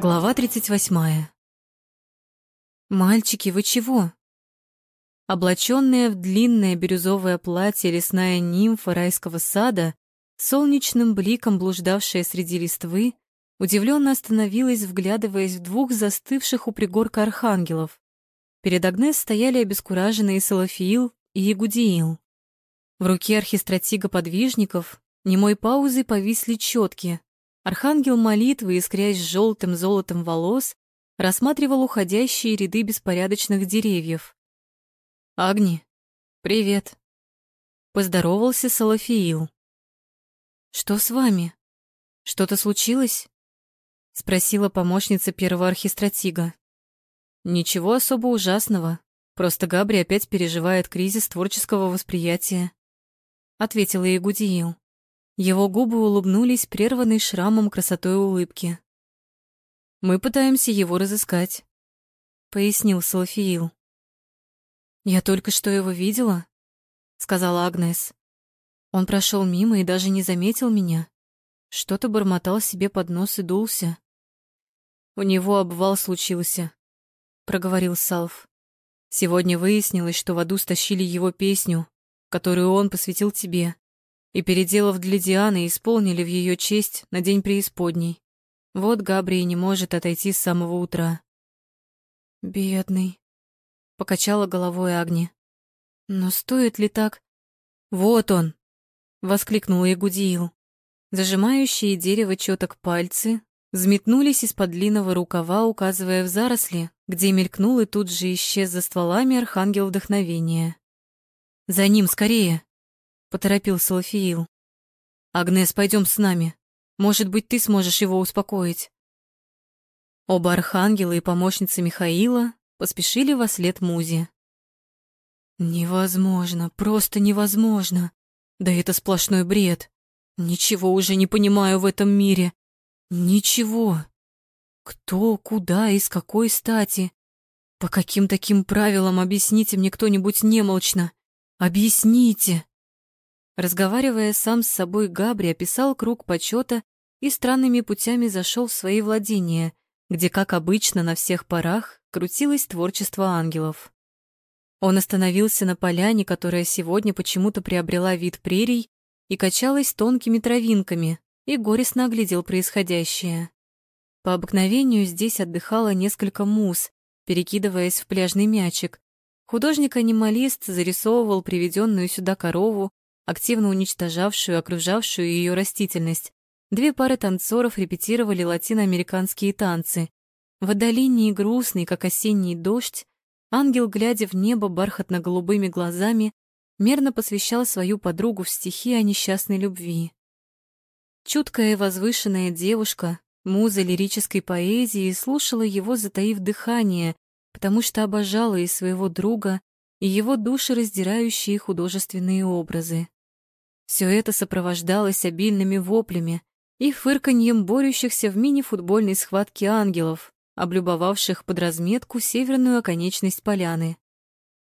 Глава 38. «Мальчики, вы чего?» Облаченная в длинное бирюзовое платье лесная нимфа райского сада, солнечным бликом блуждавшая среди листвы, удивленно остановилась, вглядываясь в двух застывших у пригорка архангелов. Перед Агнес стояли обескураженные Салафиил и Ягудиил. В руке архистратига подвижников немой паузы повисли четки, Архангел молитвы, искрясь желтым золотом волос, рассматривал уходящие ряды беспорядочных деревьев. «Агни, привет!» Поздоровался Салафиил. «Что с вами? Что-то случилось?» Спросила помощница первого архистратига. «Ничего особо ужасного. Просто Габри опять переживает кризис творческого восприятия», — ответила Ягудиил. Его губы улыбнулись прерванной шрамом красотой улыбки. «Мы пытаемся его разыскать», — пояснил Салафиил. «Я только что его видела», — сказала Агнес. Он прошел мимо и даже не заметил меня. Что-то бормотал себе под нос и дулся. «У него обвал случился», — проговорил Салф. «Сегодня выяснилось, что в аду стащили его песню, которую он посвятил тебе и, переделав для Дианы, исполнили в ее честь на день преисподней. Вот Габрий не может отойти с самого утра. «Бедный», — покачала головой Агни. «Но стоит ли так?» «Вот он!» — воскликнул Ягудиил. Зажимающие дерево чёток пальцы взметнулись из-под длинного рукава, указывая в заросли, где мелькнул и тут же исчез за стволами архангел вдохновения. «За ним, скорее!» — поторопил Салафиил. «Агнес, пойдем с нами. Может быть, ты сможешь его успокоить». Оба архангела и помощница Михаила поспешили во след Музе. «Невозможно, просто невозможно. Да это сплошной бред. Ничего уже не понимаю в этом мире. Ничего. Кто, куда и с какой стати? По каким таким правилам объясните мне кто-нибудь немолчно? Объясните!» Разговаривая сам с собой, Габри описал круг почета и странными путями зашел в свои владения, где, как обычно, на всех парах крутилось творчество ангелов. Он остановился на поляне, которая сегодня почему-то приобрела вид прерий и качалась тонкими травинками, и горестно оглядел происходящее. По обыкновению здесь отдыхало несколько мус, перекидываясь в пляжный мячик. Художник-анималист зарисовывал приведенную сюда корову, активно уничтожавшую окружавшую ее растительность. Две пары танцоров репетировали латиноамериканские танцы. В отдалении грустный, как осенний дождь, ангел, глядя в небо бархатно-голубыми глазами, мерно посвящал свою подругу в стихи о несчастной любви. Чуткая и возвышенная девушка, муза лирической поэзии, слушала его, затаив дыхание, потому что обожала и своего друга, и его душераздирающие художественные образы. Все это сопровождалось обильными воплями и фырканьем борющихся в мини-футбольной схватке ангелов, облюбовавших под разметку северную оконечность поляны.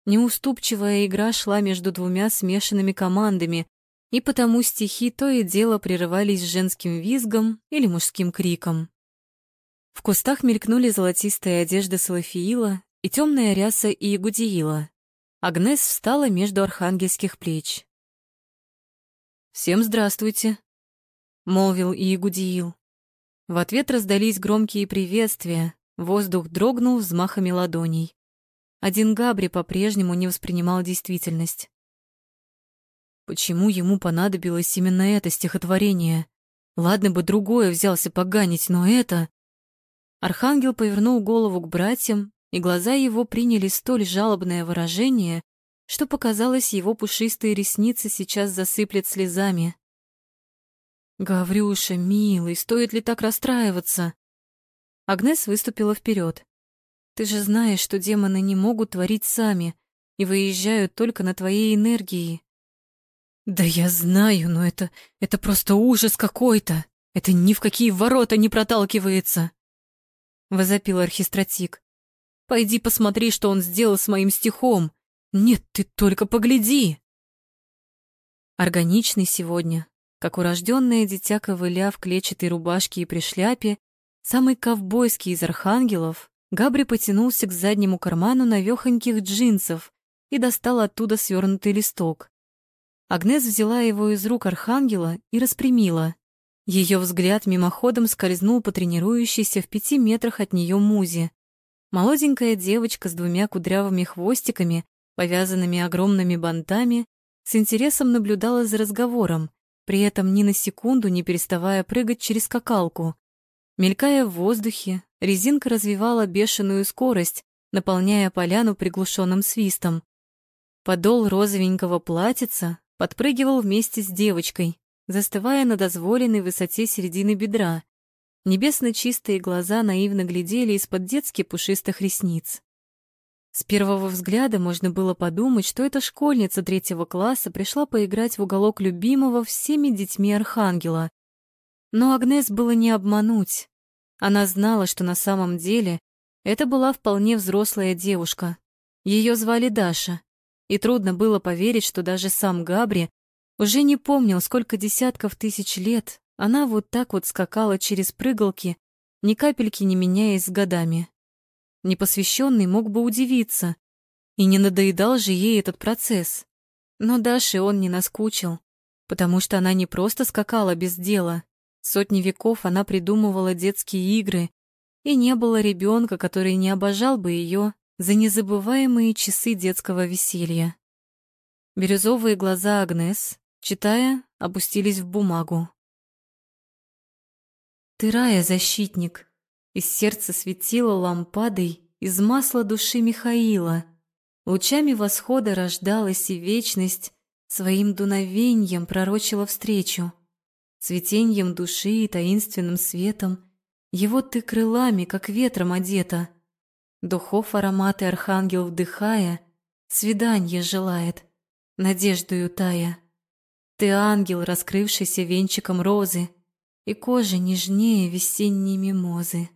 Неуступчивая игра шла между двумя смешанными командами, и потому стихи то и дело прерывались женским визгом или мужским криком. В кустах мелькнули золотистая одежда Салафиила и темная ряса Иегудиила. Агнес встала между архангельских плеч. «Всем здравствуйте», — молвил Иегудиил. В ответ раздались громкие приветствия, воздух дрогнул взмахами ладоней. Один Габри по-прежнему не воспринимал действительность. Почему ему понадобилось именно это стихотворение? Ладно бы другое взялся поганить, но это... Архангел повернул голову к братьям, и глаза его приняли столь жалобное выражение, что показалось, его пушистые ресницы сейчас засыплет слезами. «Гаврюша, милый, стоит ли так расстраиваться?» Агнес выступила вперед. «Ты же знаешь, что демоны не могут творить сами и выезжают только на твоей энергии». «Да я знаю, но это... это просто ужас какой-то! Это ни в какие ворота не проталкивается!» Возопил архистратик. «Пойди посмотри, что он сделал с моим стихом. Нет, ты только погляди. Органичный сегодня, как урожденное дитя ковыля в клетчатой рубашке и при шляпе, Самый ковбойский из архангелов, Габри потянулся к заднему карману навёхоньких джинсов и достал оттуда свернутый листок. Агнес взяла его из рук архангела и распрямила. Ее взгляд мимоходом скользнул по тренирующейся в пяти метрах от нее музе. Молоденькая девочка с двумя кудрявыми хвостиками, повязанными огромными бантами, с интересом наблюдала за разговором, при этом ни на секунду не переставая прыгать через скакалку. Мелькая в воздухе, резинка развивала бешеную скорость, наполняя поляну приглушенным свистом. Подол розовенького платьица подпрыгивал вместе с девочкой, застывая на дозволенной высоте середины бедра. Небесно чистые глаза наивно глядели из-под детски пушистых ресниц. С первого взгляда можно было подумать, что эта школьница третьего класса пришла поиграть в уголок любимого всеми детьми Архангела. Но Агнес было не обмануть. Она знала, что на самом деле это была вполне взрослая девушка. Ее звали Даша, и трудно было поверить, что даже сам Габри уже не помнил, сколько десятков тысяч лет она вот так вот скакала через прыгалки, ни капельки не меняясь с годами. Непосвященный мог бы удивиться, и не надоедал же ей этот процесс. Но Даше он не наскучил, потому что она не просто скакала без дела. Сотни веков она придумывала детские игры, и не было ребенка, который не обожал бы ее за незабываемые часы детского веселья. Бирюзовые глаза Агнес Читая, опустились в бумагу. Ты рая, защитник, из сердца светила лампадой из масла души Михаила. Лучами восхода рождалась и вечность своим дуновеньем пророчила встречу. Цветеньем души и таинственным светом его ты крылами, как ветром одета. Духов ароматы архангел вдыхая, свиданье желает, надеждою тая. Ты ангел, раскрывшийся венчиком розы, И кожа нежнее весенней мимозы.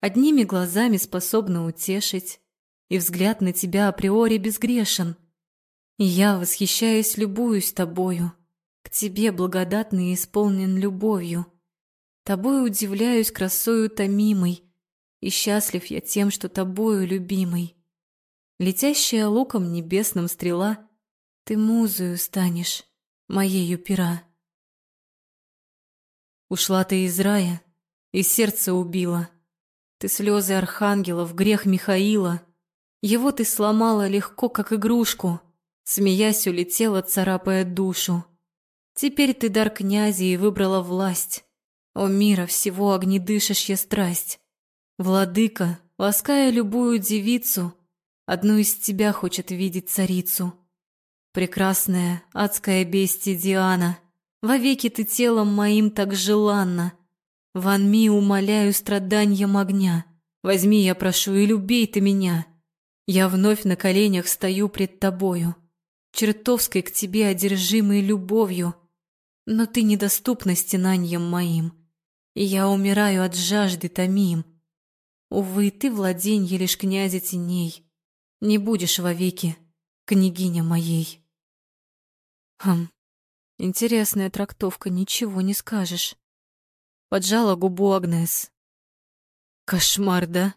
Одними глазами способна утешить, И взгляд на тебя априори безгрешен. И я, восхищаясь, любуюсь тобою, К тебе благодатный исполнен любовью. Тобой удивляюсь красою томимой, И счастлив я тем, что тобою любимый. Летящая луком небесным стрела, Ты музою станешь, моею пера. Ушла ты из рая, и сердце убила. Ты слезы архангелов, грех Михаила. Его ты сломала легко, как игрушку, Смеясь, улетела, царапая душу. Теперь ты дар князя и выбрала власть. О мира всего огнедышащая страсть. Владыка, лаская любую девицу, Одну из тебя хочет видеть царицу. Прекрасная адская бестия Диана, Вовеки ты телом моим так желанна. Ванми умоляю страданием огня, Возьми, я прошу, и любей ты меня. Я вновь на коленях стою пред тобою, Чертовской к тебе одержимой любовью, Но ты недоступна стенанием моим, И я умираю от жажды томим. Увы, ты владенье лишь князя теней, Не будешь вовеки княгиня моей. Хм, интересная трактовка, ничего не скажешь. Поджала губу Агнес. Кошмар, да?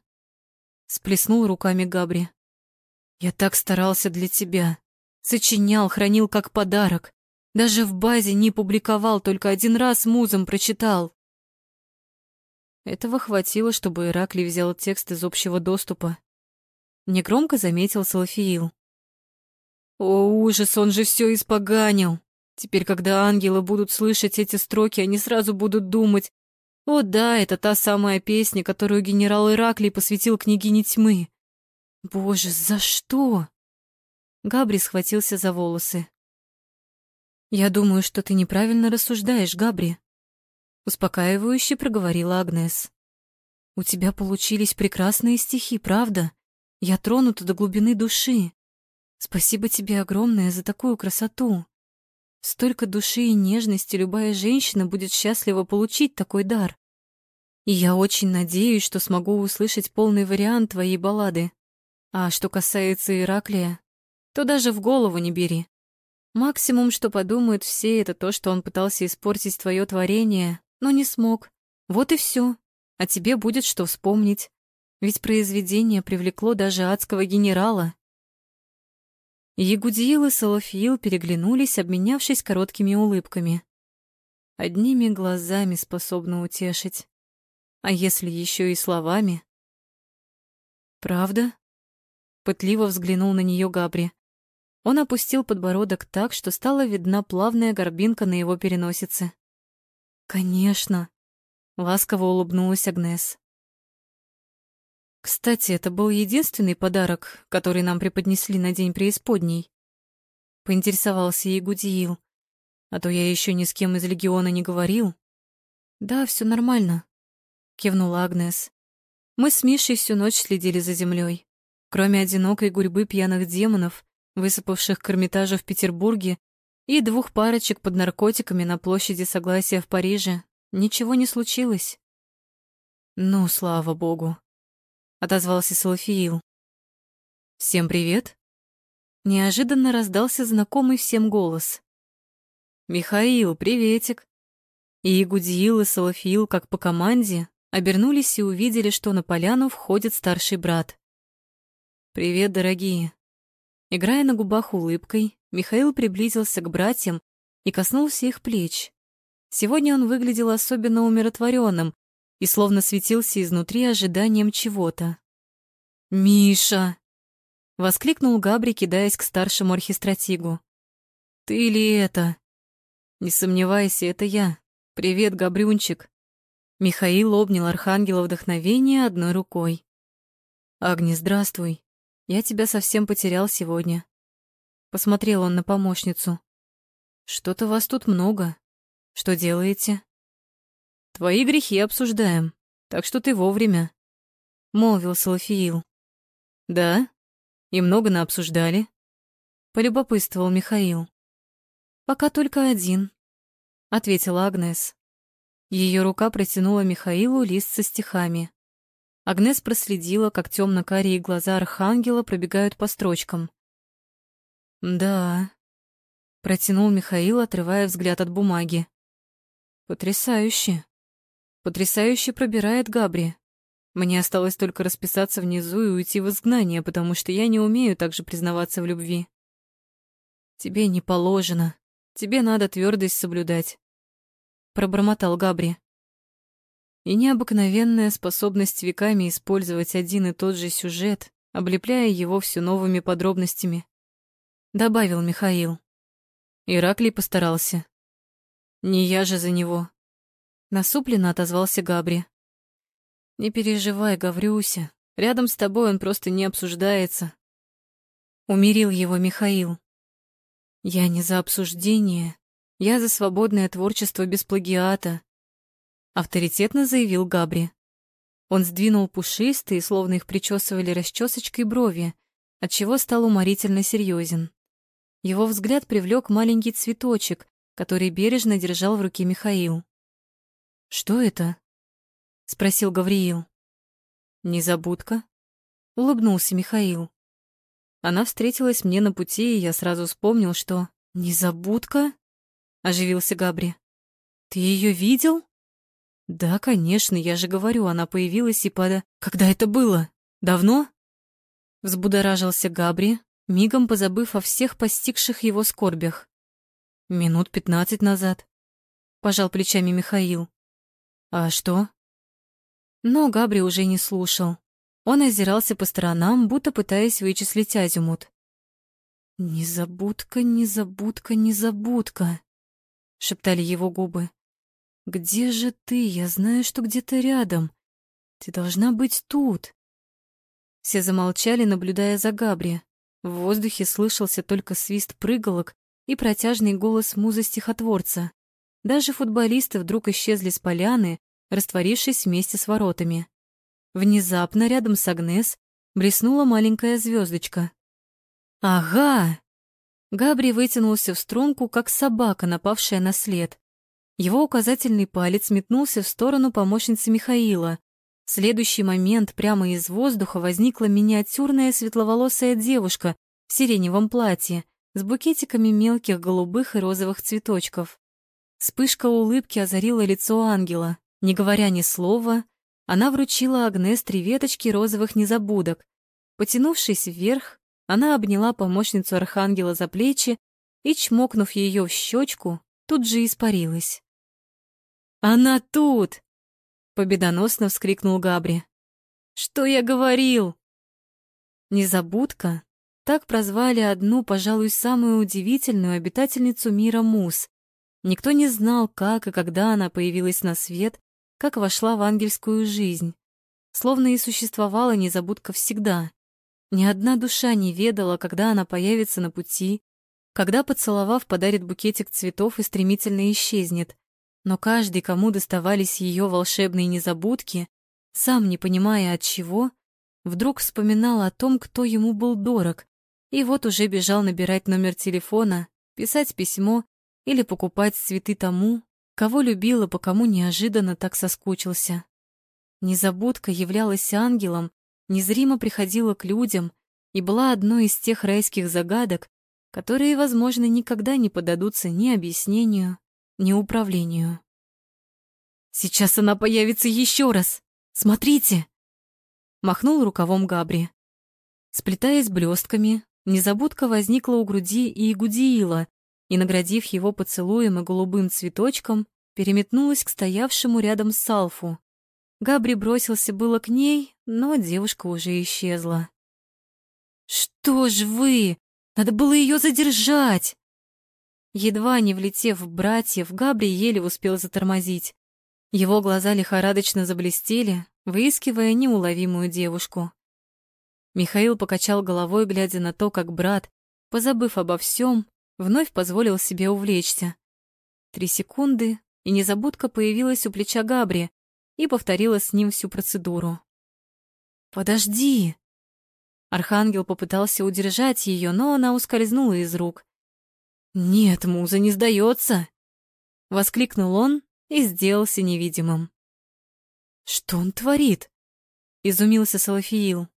Сплеснул руками Габри. Я так старался для тебя. Сочинял, хранил как подарок. Даже в базе не публиковал, только один раз музом прочитал. Этого хватило, чтобы Ираклий взял текст из общего доступа. Негромко заметил Салафиил. О, ужас, он же все испоганил. Теперь, когда ангелы будут слышать эти строки, они сразу будут думать, о да, это та самая песня, которую генерал Ираклий посвятил княгине тьмы. Боже, за что? Габри схватился за волосы. Я думаю, что ты неправильно рассуждаешь, Габри, успокаивающе проговорила Агнес. У тебя получились прекрасные стихи, правда? Я тронута до глубины души. Спасибо тебе огромное за такую красоту. Столько души и нежности любая женщина будет счастлива получить такой дар. И я очень надеюсь, что смогу услышать полный вариант твоей баллады. А что касается Ираклия, то даже в голову не бери. Максимум, что подумают все, это то, что он пытался испортить твое творение, но не смог. Вот и все. а тебе будет что вспомнить. Ведь произведение привлекло даже адского генерала. Ягудиил и Салафиил переглянулись, обменявшись короткими улыбками. Одними глазами способны утешить. А если еще и словами? «Правда?» — пытливо взглянул на нее Габри. Он опустил подбородок так, что стала видна плавная горбинка на его переносице. «Конечно!» — ласково улыбнулась Агнес. Кстати, это был единственный подарок, который нам преподнесли на день преисподней. Поинтересовался ей Гудиил. А то я еще ни с кем из легиона не говорил. Да, все нормально, кивнула Агнес. Мы с Мишей всю ночь следили за землей. Кроме одинокой гурьбы пьяных демонов, высыпавших к Эрмитажу в Петербурге, и двух парочек под наркотиками на площади Согласия в Париже, ничего не случилось. Ну, слава богу. — отозвался Салафиил. «Всем привет!» Неожиданно раздался знакомый всем голос. «Михаил, приветик!» И Игудиил и Салафиил, как по команде, обернулись и увидели, что на поляну входит старший брат. «Привет, дорогие!» Играя на губах улыбкой, Михаил приблизился к братьям и коснулся их плеч. Сегодня он выглядел особенно умиротворенным, и словно светился изнутри ожиданием чего-то. «Миша!» — воскликнул Габри, кидаясь к старшему архистратигу. «Ты ли это?» «Не сомневайся, это я. Привет, Габрюнчик!» Михаил обнял архангела вдохновения одной рукой. «Агни, здравствуй. Я тебя совсем потерял сегодня». Посмотрел он на помощницу. «Что-то вас тут много. Что делаете?» Твои грехи обсуждаем, так что ты вовремя», — молвил Салафиил. «Да? И много на обсуждали?» — полюбопытствовал Михаил. «Пока только один», — ответила Агнес. Ее рука протянула Михаилу лист со стихами. Агнес проследила, как темно-карие глаза архангела пробегают по строчкам. «Да», — протянул Михаил, отрывая взгляд от бумаги. «Потрясающе!» Потрясающе пробирает Габри. Мне осталось только расписаться внизу и уйти в изгнание, потому что я не умею также признаваться в любви. Тебе не положено. Тебе надо твердость соблюдать. Пробормотал Габри. И необыкновенная способность веками использовать один и тот же сюжет, облепляя его все новыми подробностями. Добавил Михаил. Ираклий постарался. Не я же за него. Насупленно отозвался Габри. «Не переживай, Гаврюся. Рядом с тобой он просто не обсуждается». Умерил его Михаил. «Я не за обсуждение. Я за свободное творчество без плагиата», — авторитетно заявил Габри. Он сдвинул пушистые, словно их причесывали расчесочкой брови, отчего стал уморительно серьезен. Его взгляд привлек маленький цветочек, который бережно держал в руке Михаил. «Что это?» — спросил Гавриил. «Незабудка?» — улыбнулся Михаил. Она встретилась мне на пути, и я сразу вспомнил, что... «Незабудка?» — оживился Габри. «Ты ее видел?» «Да, конечно, я же говорю, она появилась и пада... Когда это было? Давно?» Взбудоражился Габри, мигом позабыв о всех постигших его скорбях. «Минут пятнадцать назад», — пожал плечами Михаил. «А что?» Но Габри уже не слушал. Он озирался по сторонам, будто пытаясь вычислить азимут. «Незабудка, незабудка, незабудка», — шептали его губы. «Где же ты? Я знаю, что где-то рядом. Ты должна быть тут». Все замолчали, наблюдая за Габри. В воздухе слышался только свист прыгалок и протяжный голос музы-стихотворца. Даже футболисты вдруг исчезли с поляны, растворившись вместе с воротами. Внезапно рядом с Агнес блеснула маленькая звездочка. «Ага!» Габри вытянулся в струнку, как собака, напавшая на след. Его указательный палец метнулся в сторону помощницы Михаила. В следующий момент прямо из воздуха возникла миниатюрная светловолосая девушка в сиреневом платье с букетиками мелких голубых и розовых цветочков. Вспышка улыбки озарила лицо ангела. Не говоря ни слова, Она вручила Агнес три веточки розовых незабудок. Потянувшись вверх, она обняла помощницу Архангела за плечи и, чмокнув ее в щечку, тут же испарилась. «Она тут!» — победоносно вскрикнул Габри. «Что я говорил?» Незабудка так прозвали одну, пожалуй, самую удивительную обитательницу мира Мус. Никто не знал, как и когда она появилась на свет, как вошла в ангельскую жизнь. Словно и существовала незабудка всегда. Ни одна душа не ведала, когда она появится на пути, когда, поцеловав, подарит букетик цветов и стремительно исчезнет. Но каждый, кому доставались ее волшебные незабудки, сам не понимая от чего, вдруг вспоминал о том, кто ему был дорог, и вот уже бежал набирать номер телефона, писать письмо или покупать цветы тому, кого любил и по кому неожиданно так соскучился. Незабудка являлась ангелом, незримо приходила к людям и была одной из тех райских загадок, которые, возможно, никогда не подадутся ни объяснению, ни управлению. «Сейчас она появится еще раз! Смотрите!» Махнул рукавом Габри. Сплетаясь блестками, незабудка возникла у груди и Игудиила, и, наградив его поцелуем и голубым цветочком, переметнулась к стоявшему рядом Салфу. Габри бросился было к ней, но девушка уже исчезла. «Что ж вы? Надо было ее задержать!» Едва не влетев в братьев, Габри еле успел затормозить. Его глаза лихорадочно заблестели, выискивая неуловимую девушку. Михаил покачал головой, глядя на то, как брат, позабыв обо всем, вновь позволил себе увлечься. Три секунды, и незабудка появилась у плеча Габри и повторила с ним всю процедуру. «Подожди!» Архангел попытался удержать ее, но она ускользнула из рук. «Нет, муза не сдается!» Воскликнул он и сделался невидимым. «Что он творит?» — изумился Салафиил.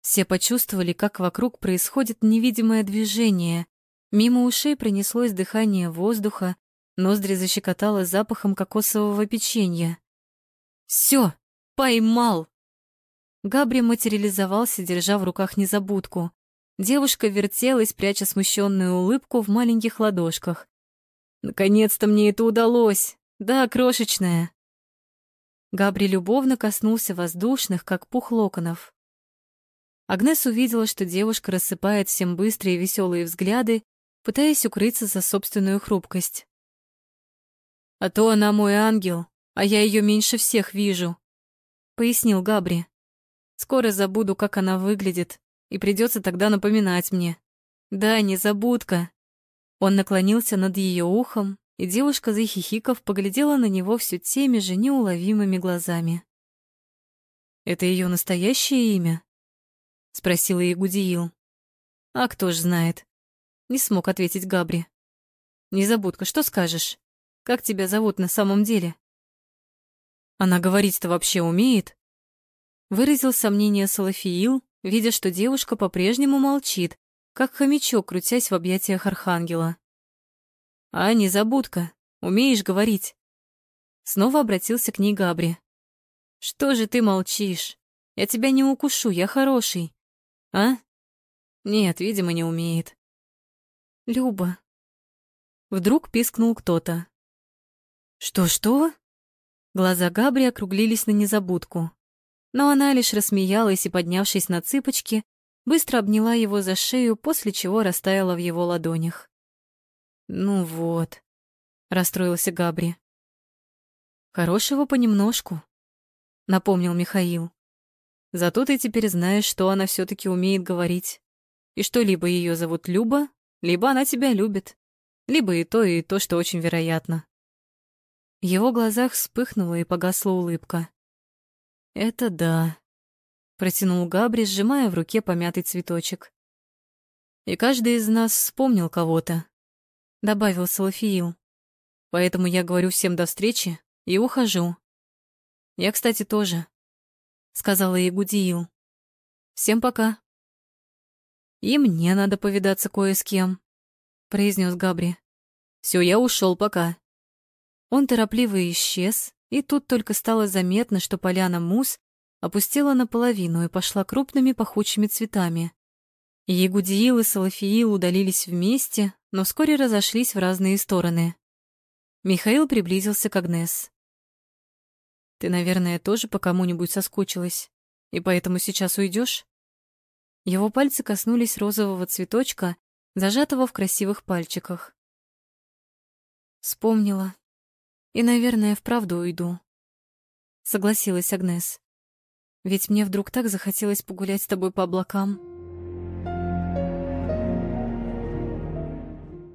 Все почувствовали, как вокруг происходит невидимое движение, Мимо ушей пронеслось дыхание воздуха, ноздри защекотало запахом кокосового печенья. Все, поймал! Габри материализовался, держа в руках незабудку. Девушка вертелась, пряча смущенную улыбку в маленьких ладошках. «Наконец-то мне это удалось! Да, крошечная!» Габри любовно коснулся воздушных, как пух локонов. Агнес увидела, что девушка рассыпает всем быстрые веселые взгляды пытаясь укрыться за собственную хрупкость. «А то она мой ангел, а я ее меньше всех вижу», — пояснил Габри. «Скоро забуду, как она выглядит, и придется тогда напоминать мне. Да, не забудка». Он наклонился над ее ухом, и девушка, захихиков, поглядела на него все теми же неуловимыми глазами. «Это ее настоящее имя?» — спросила Ягудиил. «А кто ж знает?» Не смог ответить Габри. «Незабудка, что скажешь? Как тебя зовут на самом деле?» «Она говорить-то вообще умеет?» Выразил сомнение Салафиил, видя, что девушка по-прежнему молчит, как хомячок, крутясь в объятиях Архангела. «А, незабудка, умеешь говорить?» Снова обратился к ней Габри. «Что же ты молчишь? Я тебя не укушу, я хороший. А? Нет, видимо, не умеет. Люба. Вдруг пискнул кто-то. Что-что? Глаза Габри округлились на незабудку. Но она лишь рассмеялась и, поднявшись на цыпочки, быстро обняла его за шею, после чего растаяла в его ладонях. «Ну вот», — расстроился Габри. «Хорошего понемножку», — напомнил Михаил. «Зато ты теперь знаешь, что она все таки умеет говорить, и что либо ее зовут Люба, либо она тебя любит, либо и то, и то, что очень вероятно. В его глазах вспыхнула и погасла улыбка. «Это да», — протянул Габри, сжимая в руке помятый цветочек. «И каждый из нас вспомнил кого-то», — добавил Салафиил. «Поэтому я говорю всем до встречи и ухожу». «Я, кстати, тоже», — сказала Ягудиил. «Всем пока». «И мне надо повидаться кое с кем», — произнес Габри. «Все, я ушел пока». Он торопливо исчез, И тут только стало заметно, что поляна мус опустела наполовину и пошла крупными пахучими цветами. Ягудиил и Салафиил удалились вместе, но вскоре разошлись в разные стороны. Михаил приблизился к Агнес. «Ты, наверное, тоже по кому-нибудь соскучилась, и поэтому сейчас уйдешь? Его пальцы коснулись розового цветочка, зажатого в красивых пальчиках. Вспомнила. И, наверное, вправду уйду. Согласилась Агнес. Ведь мне вдруг так захотелось погулять с тобой по облакам.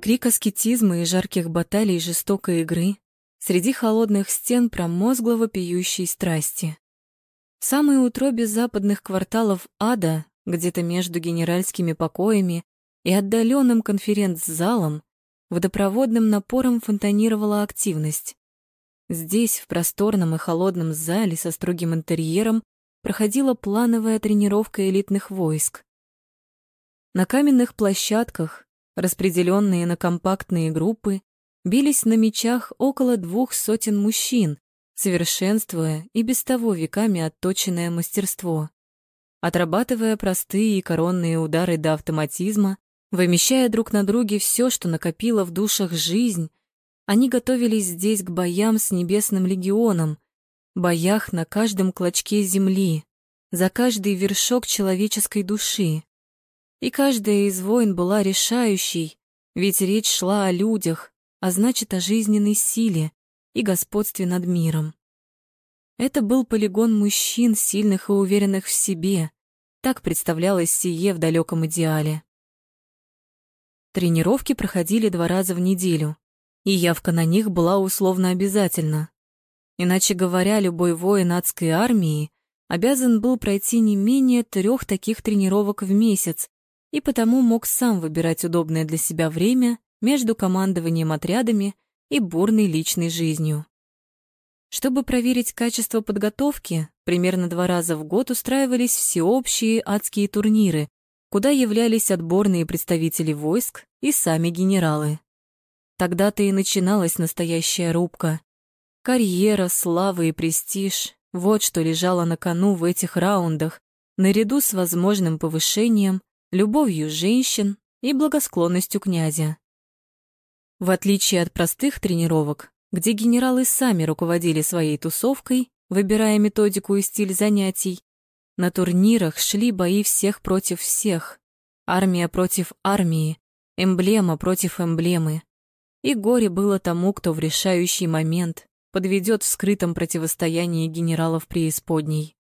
Крик аскетизма и жарких баталий жестокой игры среди холодных стен промозглого пьющей страсти. В самой утробе западных кварталов ада где-то между генеральскими покоями и отдаленным конференц-залом, водопроводным напором фонтанировала активность. Здесь, в просторном и холодном зале со строгим интерьером, проходила плановая тренировка элитных войск. На каменных площадках, распределенные на компактные группы, бились на мечах около двух сотен мужчин, совершенствуя и без того веками отточенное мастерство отрабатывая простые и коронные удары до автоматизма, вымещая друг на друге все, что накопило в душах жизнь, они готовились здесь к боям с небесным легионом, боях на каждом клочке земли, за каждый вершок человеческой души. И каждая из войн была решающей, ведь речь шла о людях, а значит, о жизненной силе и господстве над миром. Это был полигон мужчин, сильных и уверенных в себе. Так представлялось сие в далеком идеале. Тренировки проходили два раза в неделю, и явка на них была условно обязательна. Иначе говоря, любой воин адской армии обязан был пройти не менее трех таких тренировок в месяц, и потому мог сам выбирать удобное для себя время между командованием отрядами и бурной личной жизнью. Чтобы проверить качество подготовки, примерно два раза в год устраивались всеобщие адские турниры, куда являлись отборные представители войск и сами генералы. Тогда-то и начиналась настоящая рубка. Карьера, слава и престиж — вот что лежало на кону в этих раундах, наряду с возможным повышением, любовью женщин и благосклонностью князя. В отличие от простых тренировок, где генералы сами руководили своей тусовкой, выбирая методику и стиль занятий. На турнирах шли бои всех против всех, армия против армии, эмблема против эмблемы. И горе было тому, кто в решающий момент подведет в скрытом противостоянии генералов преисподней.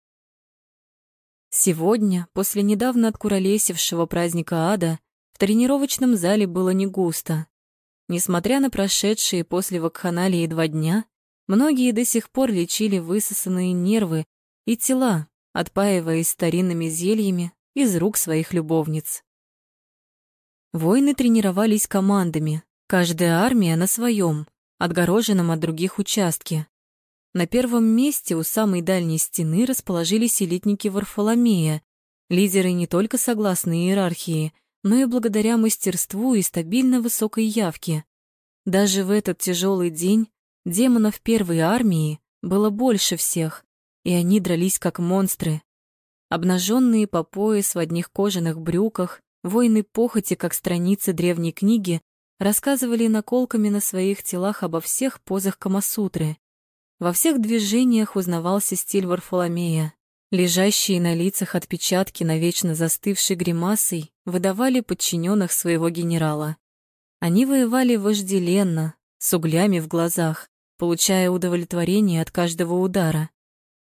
Сегодня, после недавно откуролесившего праздника ада, в тренировочном зале было не густо. Несмотря на прошедшие после вакханалии два дня, многие до сих пор лечили высосанные нервы и тела, отпаиваясь старинными зельями из рук своих любовниц. Воины тренировались командами, каждая армия на своем, отгороженном от других участке. На первом месте у самой дальней стены расположились элитники Варфоломея, лидеры не только согласно иерархии — но и благодаря мастерству и стабильно высокой явке. Даже в этот тяжелый день демонов первой армии было больше всех, и они дрались как монстры. Обнаженные по пояс в одних кожаных брюках, воины похоти, как страницы древней книги, рассказывали наколками на своих телах обо всех позах Камасутры. Во всех движениях узнавался стиль Варфоломея. Лежащие на лицах отпечатки навечно застывшей гримасой выдавали подчиненных своего генерала. Они воевали вожделенно, с углями в глазах, получая удовлетворение от каждого удара.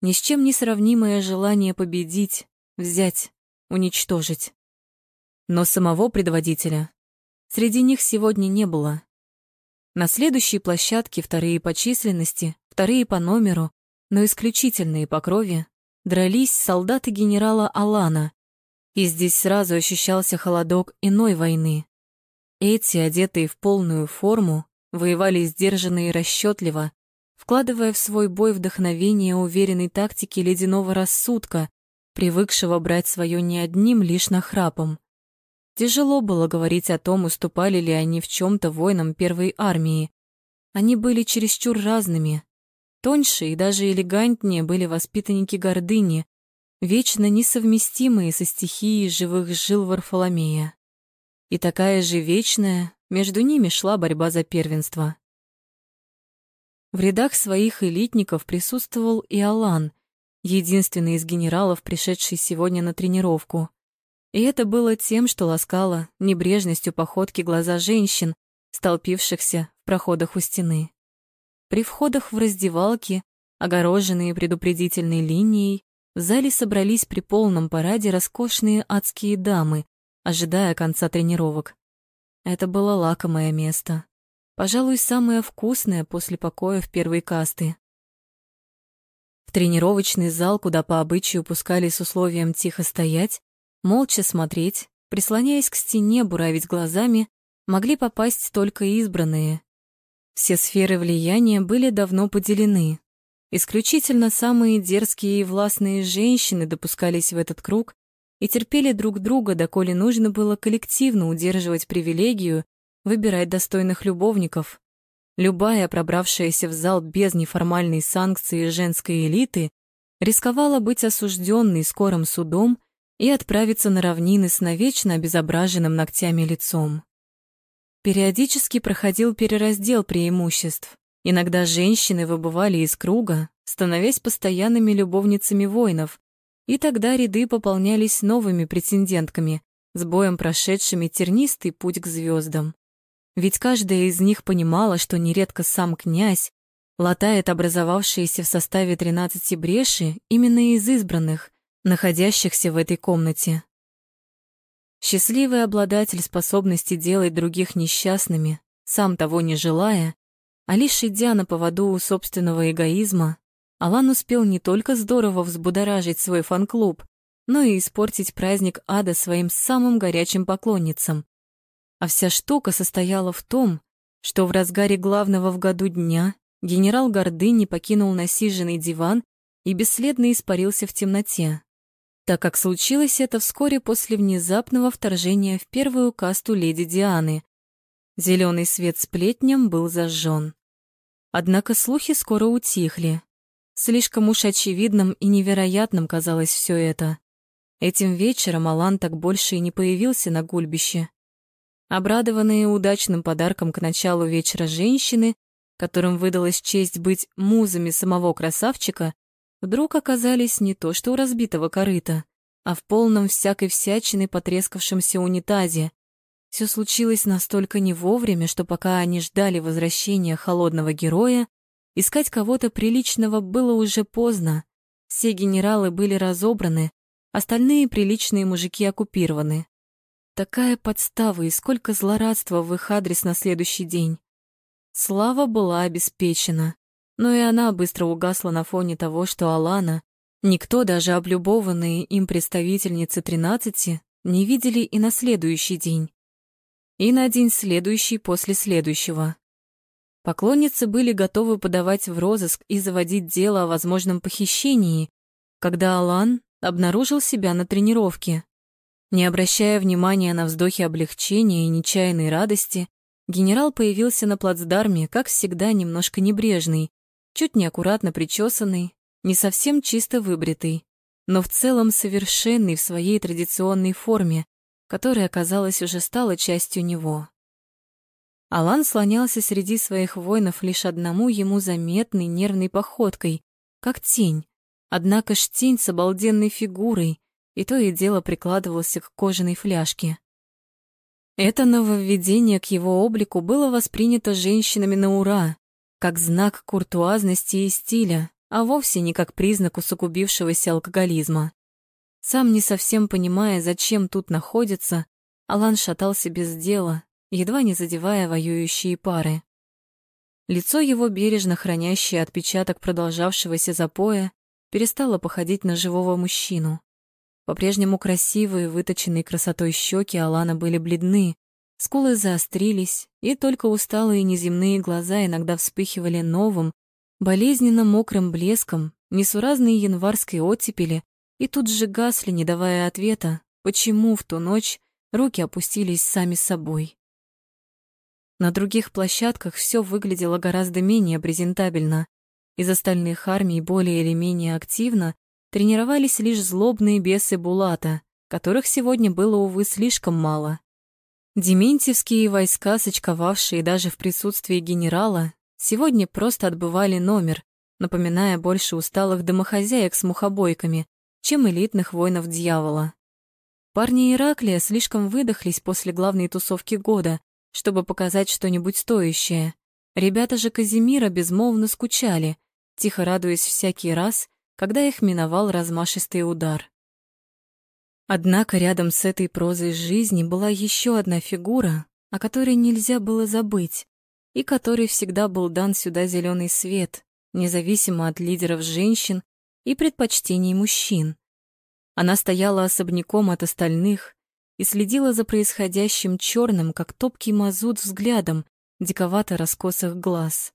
Ни с чем не сравнимое желание победить, взять, уничтожить. Но самого предводителя среди них сегодня не было. На следующей площадке вторые по численности, вторые по номеру, но исключительные по крови дрались солдаты генерала Алана, и здесь сразу ощущался холодок иной войны. Эти, одетые в полную форму, воевали сдержанно и расчетливо, вкладывая в свой бой вдохновение уверенной тактики ледяного рассудка, привыкшего брать свое не одним лишь нахрапом. Тяжело было говорить о том, уступали ли они в чем то воинам первой армии. Они были чересчур разными, Тоньше и даже элегантнее были воспитанники гордыни, вечно несовместимые со стихией живых жил Варфоломея. И такая же вечная между ними шла борьба за первенство. В рядах своих элитников присутствовал и Алан, единственный из генералов, пришедший сегодня на тренировку. И это было тем, что ласкало небрежностью походки глаза женщин, столпившихся в проходах у стены. При входах в раздевалки, огороженные предупредительной линией, в зале собрались при полном параде роскошные адские дамы, ожидая конца тренировок. Это было лакомое место. Пожалуй, самое вкусное после покоя в первой касты. В тренировочный зал, куда по обычаю пускали с условием тихо стоять, молча смотреть, прислоняясь к стене, буравить глазами, могли попасть только избранные. Все сферы влияния были давно поделены. Исключительно самые дерзкие и властные женщины допускались в этот круг и терпели друг друга, доколе нужно было коллективно удерживать привилегию выбирать достойных любовников. Любая, пробравшаяся в зал без неформальной санкции женской элиты, рисковала быть осужденной скорым судом и отправиться на равнины с навечно обезображенным ногтями лицом. Периодически проходил перераздел преимуществ. Иногда женщины выбывали из круга, становясь постоянными любовницами воинов, и тогда ряды пополнялись новыми претендентками, с боем прошедшими тернистый путь к звездам. Ведь каждая из них понимала, что нередко сам князь латает образовавшиеся в составе тринадцати бреши именно из избранных, находящихся в этой комнате. Счастливый обладатель способности делать других несчастными, сам того не желая, а лишь идя на поводу у собственного эгоизма, Алан успел не только здорово взбудоражить свой фан-клуб, но и испортить праздник ада своим самым горячим поклонницам, а вся штука состояла в том, что в разгаре главного в году дня генерал Гордыни покинул насиженный диван и бесследно испарился в темноте, так как случилось это вскоре после внезапного вторжения в первую касту леди Дианы. Зеленый свет сплетням был зажжен. Однако слухи скоро утихли. Слишком уж очевидным и невероятным казалось все это. Этим вечером Алан так больше и не появился на гульбище. Обрадованные удачным подарком к началу вечера женщины, которым выдалась честь быть музами самого красавчика, вдруг оказались не то что у разбитого корыта, а в полном всякой всячины потрескавшемся унитазе. Все случилось настолько не вовремя, что пока они ждали возвращения холодного героя, искать кого-то приличного было уже поздно. Все генералы были разобраны, остальные приличные мужики оккупированы. Такая подстава и сколько злорадства в их адрес на следующий день. Слава была обеспечена, но и она быстро угасла на фоне того, что Алана, никто, даже облюбованные им представительницы тринадцати, не видели и на следующий день, и на день следующий после следующего. Поклонницы были готовы подавать в розыск и заводить дело о возможном похищении, когда Алан обнаружил себя на тренировке. Не обращая внимания на вздохи облегчения и нечаянной радости, генерал появился на плацдарме, как всегда, немножко небрежный, чуть неаккуратно причесанный, не совсем чисто выбритый, но в целом совершенный в своей традиционной форме, которая, казалось, уже стала частью него. Алан слонялся среди своих воинов лишь одному ему заметной нервной походкой, как тень, однако ж тень с обалденной фигурой, и то и дело прикладывался к кожаной фляжке. Это нововведение к его облику было воспринято женщинами на ура, как знак куртуазности и стиля, а вовсе не как признак усугубившегося алкоголизма. Сам не совсем понимая, зачем тут находится, Алан шатался без дела, едва не задевая воюющие пары. Лицо его, бережно хранящее отпечаток продолжавшегося запоя, перестало походить на живого мужчину. По-прежнему красивые, выточенные красотой щеки Алана были бледны, скулы заострились, и только усталые неземные глаза иногда вспыхивали новым, болезненно мокрым блеском несуразной январской оттепели и тут же гасли, не давая ответа, почему в ту ночь руки опустились сами собой. На других площадках все выглядело гораздо менее презентабельно. Из остальных армий более или менее активно тренировались лишь злобные бесы Булата, которых сегодня было, увы, слишком мало. Дементьевские войска, сочковавшие даже в присутствии генерала, сегодня просто отбывали номер, напоминая больше усталых домохозяек с мухобойками, чем элитных воинов дьявола. Парни Ираклия слишком выдохлись после главной тусовки года, чтобы показать что-нибудь стоящее. Ребята же Казимира безмолвно скучали, тихо радуясь всякий раз, когда их миновал размашистый удар. Однако рядом с этой прозой жизни была еще одна фигура, о которой нельзя было забыть, и которой всегда был дан сюда зеленый свет, независимо от лидеров женщин и предпочтений мужчин. Она стояла особняком от остальных и следила за происходящим черным, как топкий мазут, взглядом диковато раскосых глаз.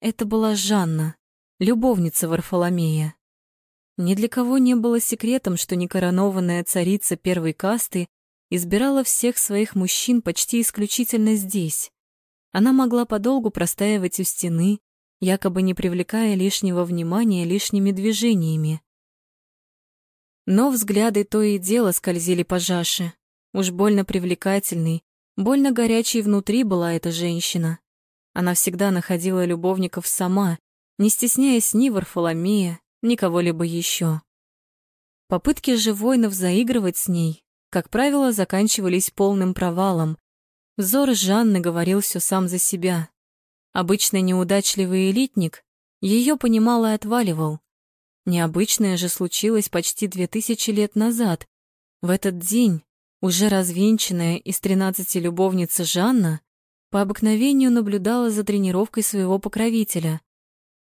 Это была Жанна, любовница Варфоломея. Ни для кого не было секретом, что некоронованная царица первой касты избирала всех своих мужчин почти исключительно здесь. Она могла подолгу простаивать у стены, якобы не привлекая лишнего внимания лишними движениями. Но взгляды то и дело скользили по Жаше. Уж больно привлекательной, больно горячей внутри была эта женщина. Она всегда находила любовников сама, не стесняясь ни Варфоломея, ни кого-либо еще. Попытки же воинов заигрывать с ней, как правило, заканчивались полным провалом. Взор Жанны говорил все сам за себя. Обычно неудачливый элитник ее понимал и отваливал. Необычное же случилось почти две тысячи лет назад. В этот день уже развенчанная из тринадцати любовница Жанна по обыкновению наблюдала за тренировкой своего покровителя.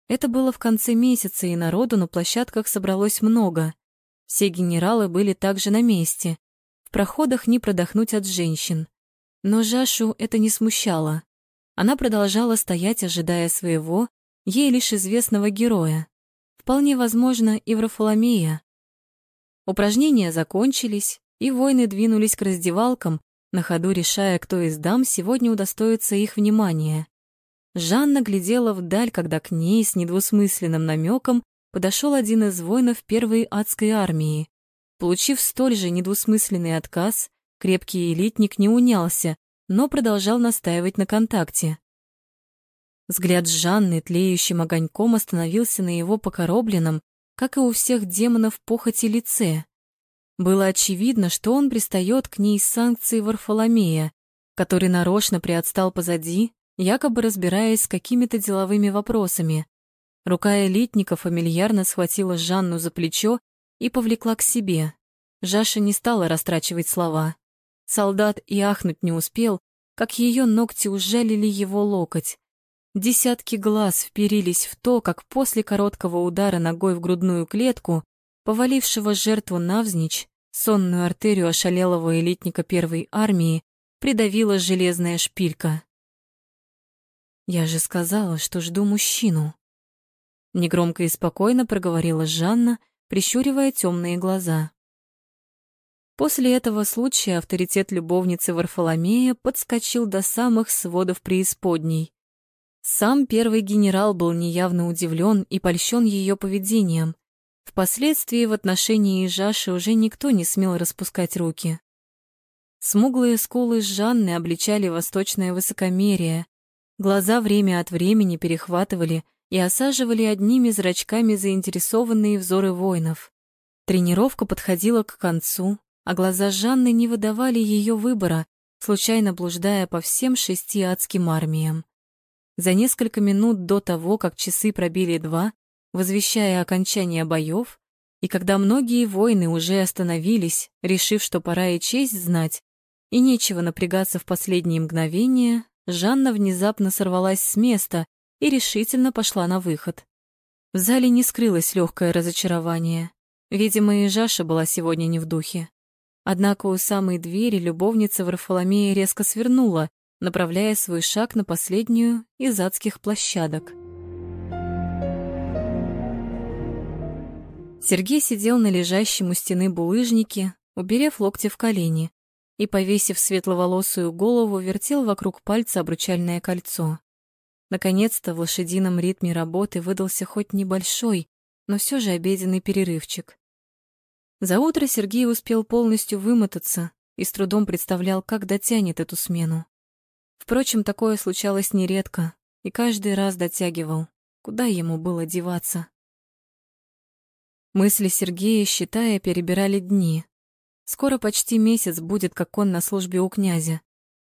Это было в конце месяца, и народу на площадках собралось много. Все генералы были также на месте. В проходах не продохнуть от женщин. Но Жашу это не смущало. Она продолжала стоять, ожидая своего, ей лишь известного героя. Вполне возможно, и Врафоломея. Упражнения закончились, и воины двинулись к раздевалкам, на ходу решая, кто из дам сегодня удостоится их внимания. Жанна глядела вдаль, когда к ней с недвусмысленным намеком подошел один из воинов первой адской армии. Получив столь же недвусмысленный отказ, крепкий элитник не унялся, но продолжал настаивать на контакте. Взгляд Жанны тлеющим огоньком остановился на его покоробленном, как и у всех демонов похоти лице. Было очевидно, что он пристает к ней с санкцией Варфоломея, который нарочно приотстал позади якобы разбираясь с какими-то деловыми вопросами. Рука элитника фамильярно схватила Жанну за плечо и повлекла к себе. Жаша не стала растрачивать слова. Солдат и ахнуть не успел, как ее ногти ужалили его локоть. Десятки глаз вперились в то, как после короткого удара ногой в грудную клетку, повалившего жертву навзничь, сонную артерию ошалелого элитника первой армии придавила железная шпилька. Я же сказала, что жду мужчину. Негромко и спокойно проговорила Жанна, прищуривая темные глаза. После этого случая авторитет любовницы Варфоломея подскочил до самых сводов преисподней. Сам первый генерал был неявно удивлен и польщен ее поведением. Впоследствии в отношении Жаши уже никто не смел распускать руки. Смуглые скулы Жанны обличали восточное высокомерие, Глаза время от времени перехватывали и осаживали одними зрачками заинтересованные взоры воинов. Тренировка подходила к концу, а глаза Жанны не выдавали ее выбора, случайно блуждая по всем шести адским армиям. За несколько минут до того, как часы пробили два, возвещая окончание боев, и когда многие воины уже остановились, решив, что пора и честь знать, и нечего напрягаться в последние мгновения, Жанна внезапно сорвалась с места и решительно пошла на выход. В зале не скрылось легкое разочарование. Видимо, и Жаша была сегодня не в духе. Однако у самой двери любовница Варфоломея резко свернула, направляя свой шаг на последнюю из адских площадок. Сергей сидел на лежащем у стены булыжнике, уберев локти в колени, и, повесив светловолосую голову, вертел вокруг пальца обручальное кольцо. Наконец-то в лошадином ритме работы выдался хоть небольшой, но все же обеденный перерывчик. За утро Сергей успел полностью вымотаться и с трудом представлял, как дотянет эту смену. Впрочем, такое случалось нередко, и каждый раз дотягивал, куда ему было деваться. Мысли Сергея, считая, перебирали дни. Скоро почти месяц будет, как он на службе у князя,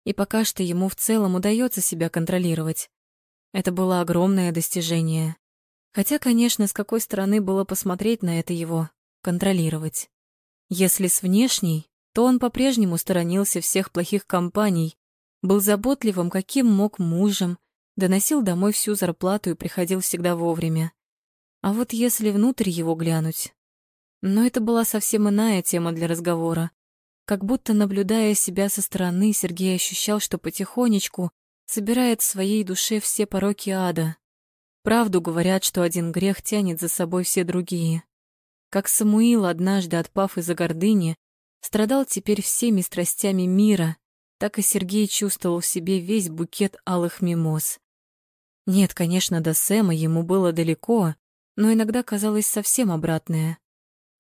и пока что ему в целом удается себя контролировать. Это было огромное достижение. Хотя, конечно, с какой стороны было посмотреть на это его, контролировать. Если с внешней, то он по-прежнему сторонился всех плохих компаний, был заботливым, каким мог мужем, доносил домой всю зарплату и приходил всегда вовремя. А вот если внутрь его глянуть... Но это была совсем иная тема для разговора. Как будто, наблюдая себя со стороны, Сергей ощущал, что потихонечку собирает в своей душе все пороки ада. Правду говорят, что один грех тянет за собой все другие. Как Самуил, однажды отпав из-за гордыни, страдал теперь всеми страстями мира, так и Сергей чувствовал в себе весь букет алых мимоз. Нет, конечно, до Сэма ему было далеко, но иногда казалось совсем обратное.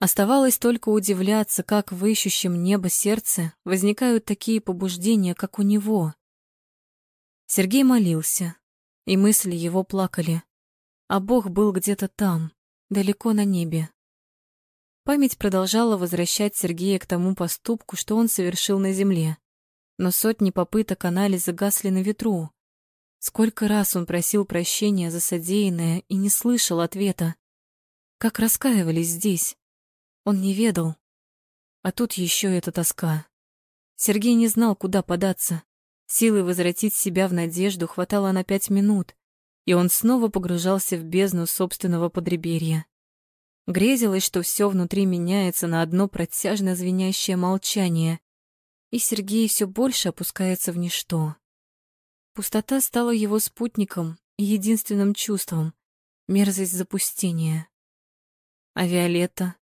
Оставалось только удивляться, как в ищущем небо сердце возникают такие побуждения, как у него. Сергей молился, и мысли его плакали, а Бог был где-то там, далеко на небе. Память продолжала возвращать Сергея к тому поступку, что он совершил на земле но сотни попыток анализа гасли на ветру. Сколько раз он просил прощения за содеянное и не слышал ответа. Как раскаивались здесь. Он не ведал. А тут еще эта тоска. Сергей не знал, куда податься. Силы возвратить себя в надежду хватало на пять минут, и он снова погружался в бездну собственного подреберья. Грезилось, что все внутри меняется на одно протяжно звенящее молчание, и Сергей все больше опускается в ничто. Пустота стала его спутником и единственным чувством, мерзость запустения. А Виолетта?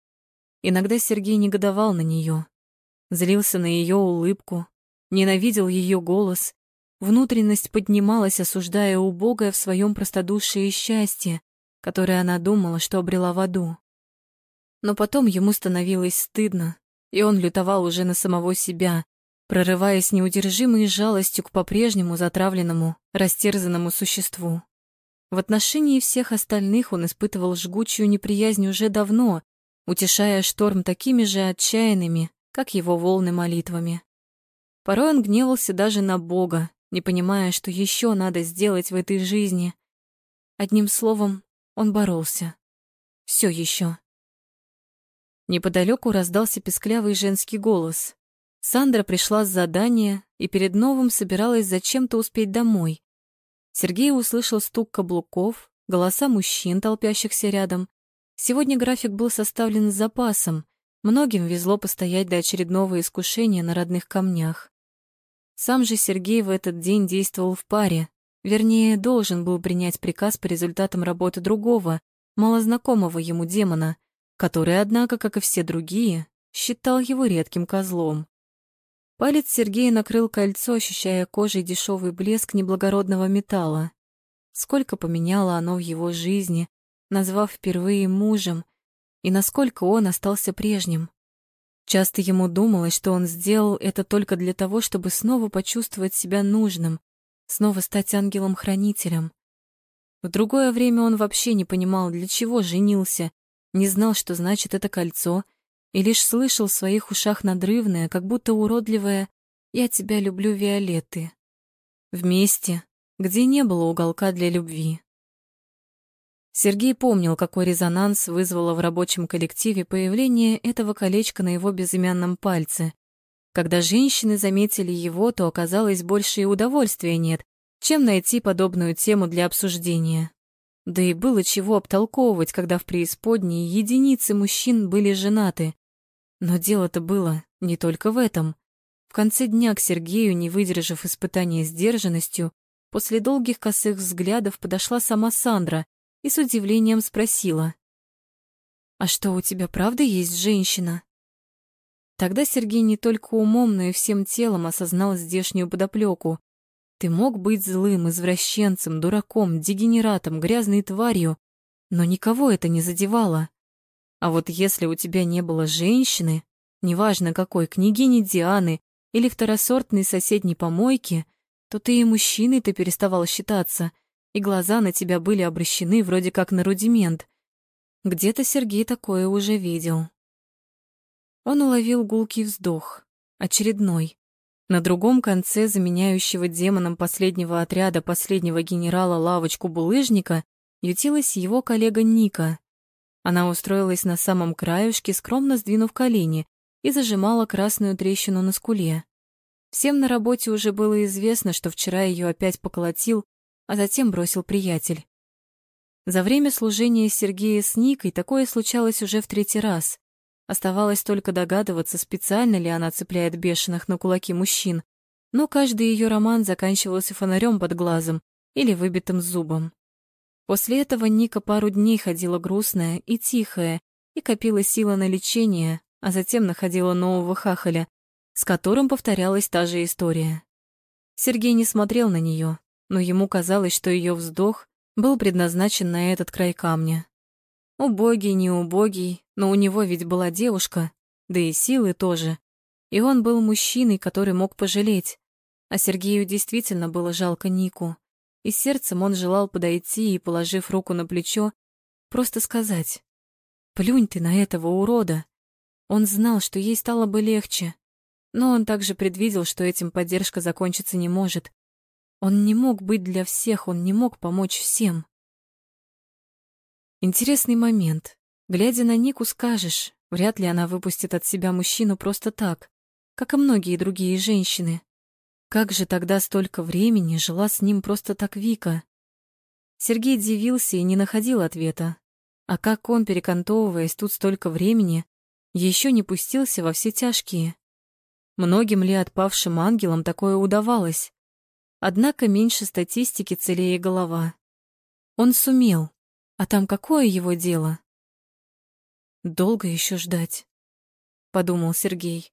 Иногда Сергей негодовал на нее, злился на ее улыбку, ненавидел ее голос, внутренность поднималась, осуждая убогое в своем простодушии счастье, которое она думала, что обрела в аду. Но потом ему становилось стыдно, и он лютовал уже на самого себя, прорываясь неудержимой жалостью к по-прежнему затравленному, растерзанному существу. В отношении всех остальных он испытывал жгучую неприязнь уже давно, утешая шторм такими же отчаянными, как его волны молитвами. Порой он гневался даже на Бога, не понимая, что еще надо сделать в этой жизни. Одним словом, он боролся. Все еще. Неподалеку раздался песклявый женский голос. Сандра пришла с задания и перед новым собиралась зачем-то успеть домой. Сергей услышал стук каблуков, голоса мужчин, толпящихся рядом. Сегодня график был составлен с запасом. Многим везло постоять до очередного искушения на родных камнях. Сам же Сергей в этот день действовал в паре, вернее, должен был принять приказ по результатам работы другого, малознакомого ему демона, который, однако, как и все другие, считал его редким козлом. Палец Сергея накрыл кольцо, ощущая кожей дешевый блеск неблагородного металла. Сколько поменяло оно в его жизни, назвав впервые мужем, и насколько он остался прежним. Часто ему думалось, что он сделал это только для того, чтобы снова почувствовать себя нужным, снова стать ангелом-хранителем. В другое время он вообще не понимал, для чего женился, не знал, что значит это кольцо, и лишь слышал в своих ушах надрывное, как будто уродливое «Я тебя люблю, Виолетты». Вместе, где не было уголка для любви. Сергей помнил, какой резонанс вызвало в рабочем коллективе появление этого колечка на его безымянном пальце. Когда женщины заметили его, то оказалось больше и удовольствия нет, чем найти подобную тему для обсуждения. Да и было чего обтолковывать, когда в преисподней единицы мужчин были женаты, но дело-то было не только в этом. В конце дня к Сергею, не выдержав испытания сдержанностью, после долгих косых взглядов подошла сама Сандра и с удивлением спросила. «А что, у тебя правда есть женщина?» Тогда Сергей не только умом, но и всем телом осознал здешнюю подоплеку. Ты мог быть злым, извращенцем, дураком, дегенератом, грязной тварью, но никого это не задевало. А вот если у тебя не было женщины, неважно какой, княгини Дианы или второсортной соседней помойки, то ты и мужчиной-то переставал считаться, и глаза на тебя были обращены вроде как на рудимент. Где-то Сергей такое уже видел. Он уловил гулкий вздох, очередной. На другом конце заменяющего демоном последнего отряда последнего генерала лавочку булыжника ютилась его коллега Ника. Она устроилась на самом краюшке, скромно сдвинув колени, и зажимала красную трещину на скуле. Всем на работе уже было известно, что вчера ее опять поколотил, а затем бросил приятель. За время служения Сергея с Никой такое случалось уже в третий раз. Оставалось только догадываться, специально ли она цепляет бешеных на кулаки мужчин, но каждый ее роман заканчивался фонарем под глазом или выбитым зубом. После этого Ника пару дней ходила грустная и тихая и копила силы на лечение, а затем находила нового хахаля, с которым повторялась та же история. Сергей не смотрел на нее, но ему казалось, что ее вздох был предназначен на этот край камня. Убогий, не убогий, но у него ведь была девушка, да и силы тоже. И он был мужчиной, который мог пожалеть. А Сергею действительно было жалко Нику. И сердцем он желал подойти и, положив руку на плечо, просто сказать «Плюнь ты на этого урода». Он знал, что ей стало бы легче, но он также предвидел, что этим поддержка закончиться не может. Он не мог быть для всех, он не мог помочь всем. Интересный момент. Глядя на Нику, скажешь, вряд ли она выпустит от себя мужчину просто так, как и многие другие женщины. Как же тогда столько времени жила с ним просто так Вика? Сергей дивился и не находил ответа. А как он, перекантовываясь тут столько времени, еще не пустился во все тяжкие? Многим ли отпавшим ангелам такое удавалось? Однако меньше статистики целее голова. Он сумел. А там какое его дело? Долго еще ждать, подумал Сергей.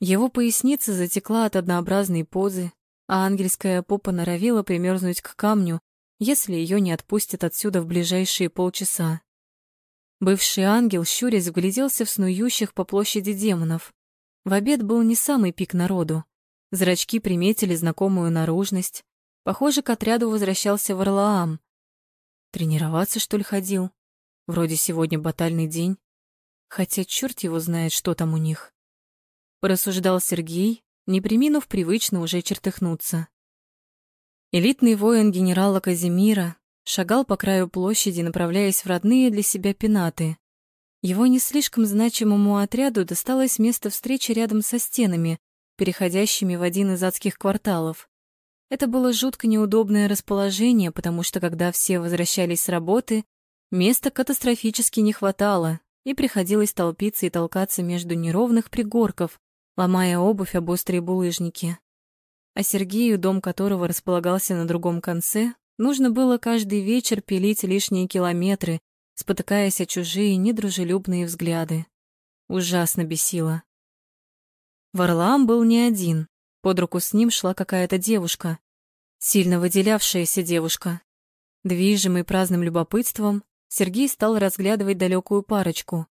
Его поясница затекла от однообразной позы, а ангельская попа норовила примерзнуть к камню, если ее не отпустят отсюда в ближайшие полчаса. Бывший ангел, щурясь, вгляделся в снующих по площади демонов. В обед был не самый пик народу. Зрачки приметили знакомую наружность. Похоже, к отряду возвращался Варлаам, Тренироваться, что ли, ходил? Вроде сегодня батальный день. Хотя черт его знает, что там у них. Порассуждал Сергей, не приминув привычно уже чертыхнуться. Элитный воин генерала Казимира шагал по краю площади, направляясь в родные для себя пенаты. Его не слишком значимому отряду досталось место встречи рядом со стенами, переходящими в один из адских кварталов. Это было жутко неудобное расположение, потому что когда все возвращались с работы, места катастрофически не хватало, и приходилось толпиться и толкаться между неровных пригорков, ломая обувь об острые булыжники. А Сергею, дом которого располагался на другом конце, нужно было каждый вечер пилить лишние километры, спотыкаясь о чужие недружелюбные взгляды. Ужасно бесило. Варлаам был не один. Под руку с ним шла какая-то девушка, сильно выделявшаяся девушка. Движимый праздным любопытством, Сергей стал разглядывать далекую парочку.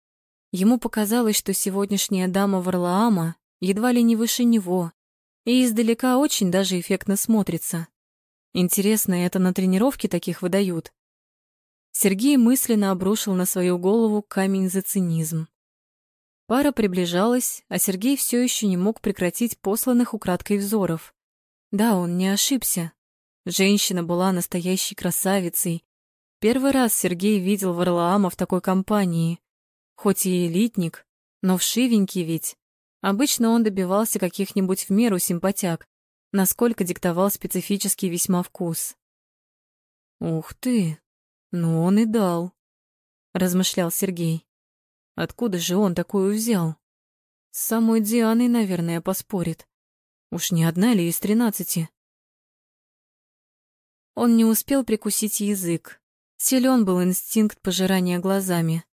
Ему показалось, что сегодняшняя дама Варлаама едва ли не выше него, и издалека очень даже эффектно смотрится. Интересно, это на тренировке таких выдают? Сергей мысленно обрушил на свою голову камень за цинизм. Пара приближалась, а Сергей все еще не мог прекратить посланных украдкой взоров. Да, он не ошибся. Женщина была настоящей красавицей. Первый раз Сергей видел Варлаама в такой компании. Хоть и элитник, но вшивенький ведь. Обычно он добивался каких-нибудь в меру симпатяг, насколько диктовал специфический весьма вкус. «Ух ты! Ну он и дал», — размышлял Сергей. Откуда же он такую взял? С самой Дианой, наверное, поспорит. Уж не одна ли из тринадцати? Он не успел прикусить язык. Силен был инстинкт пожирания глазами.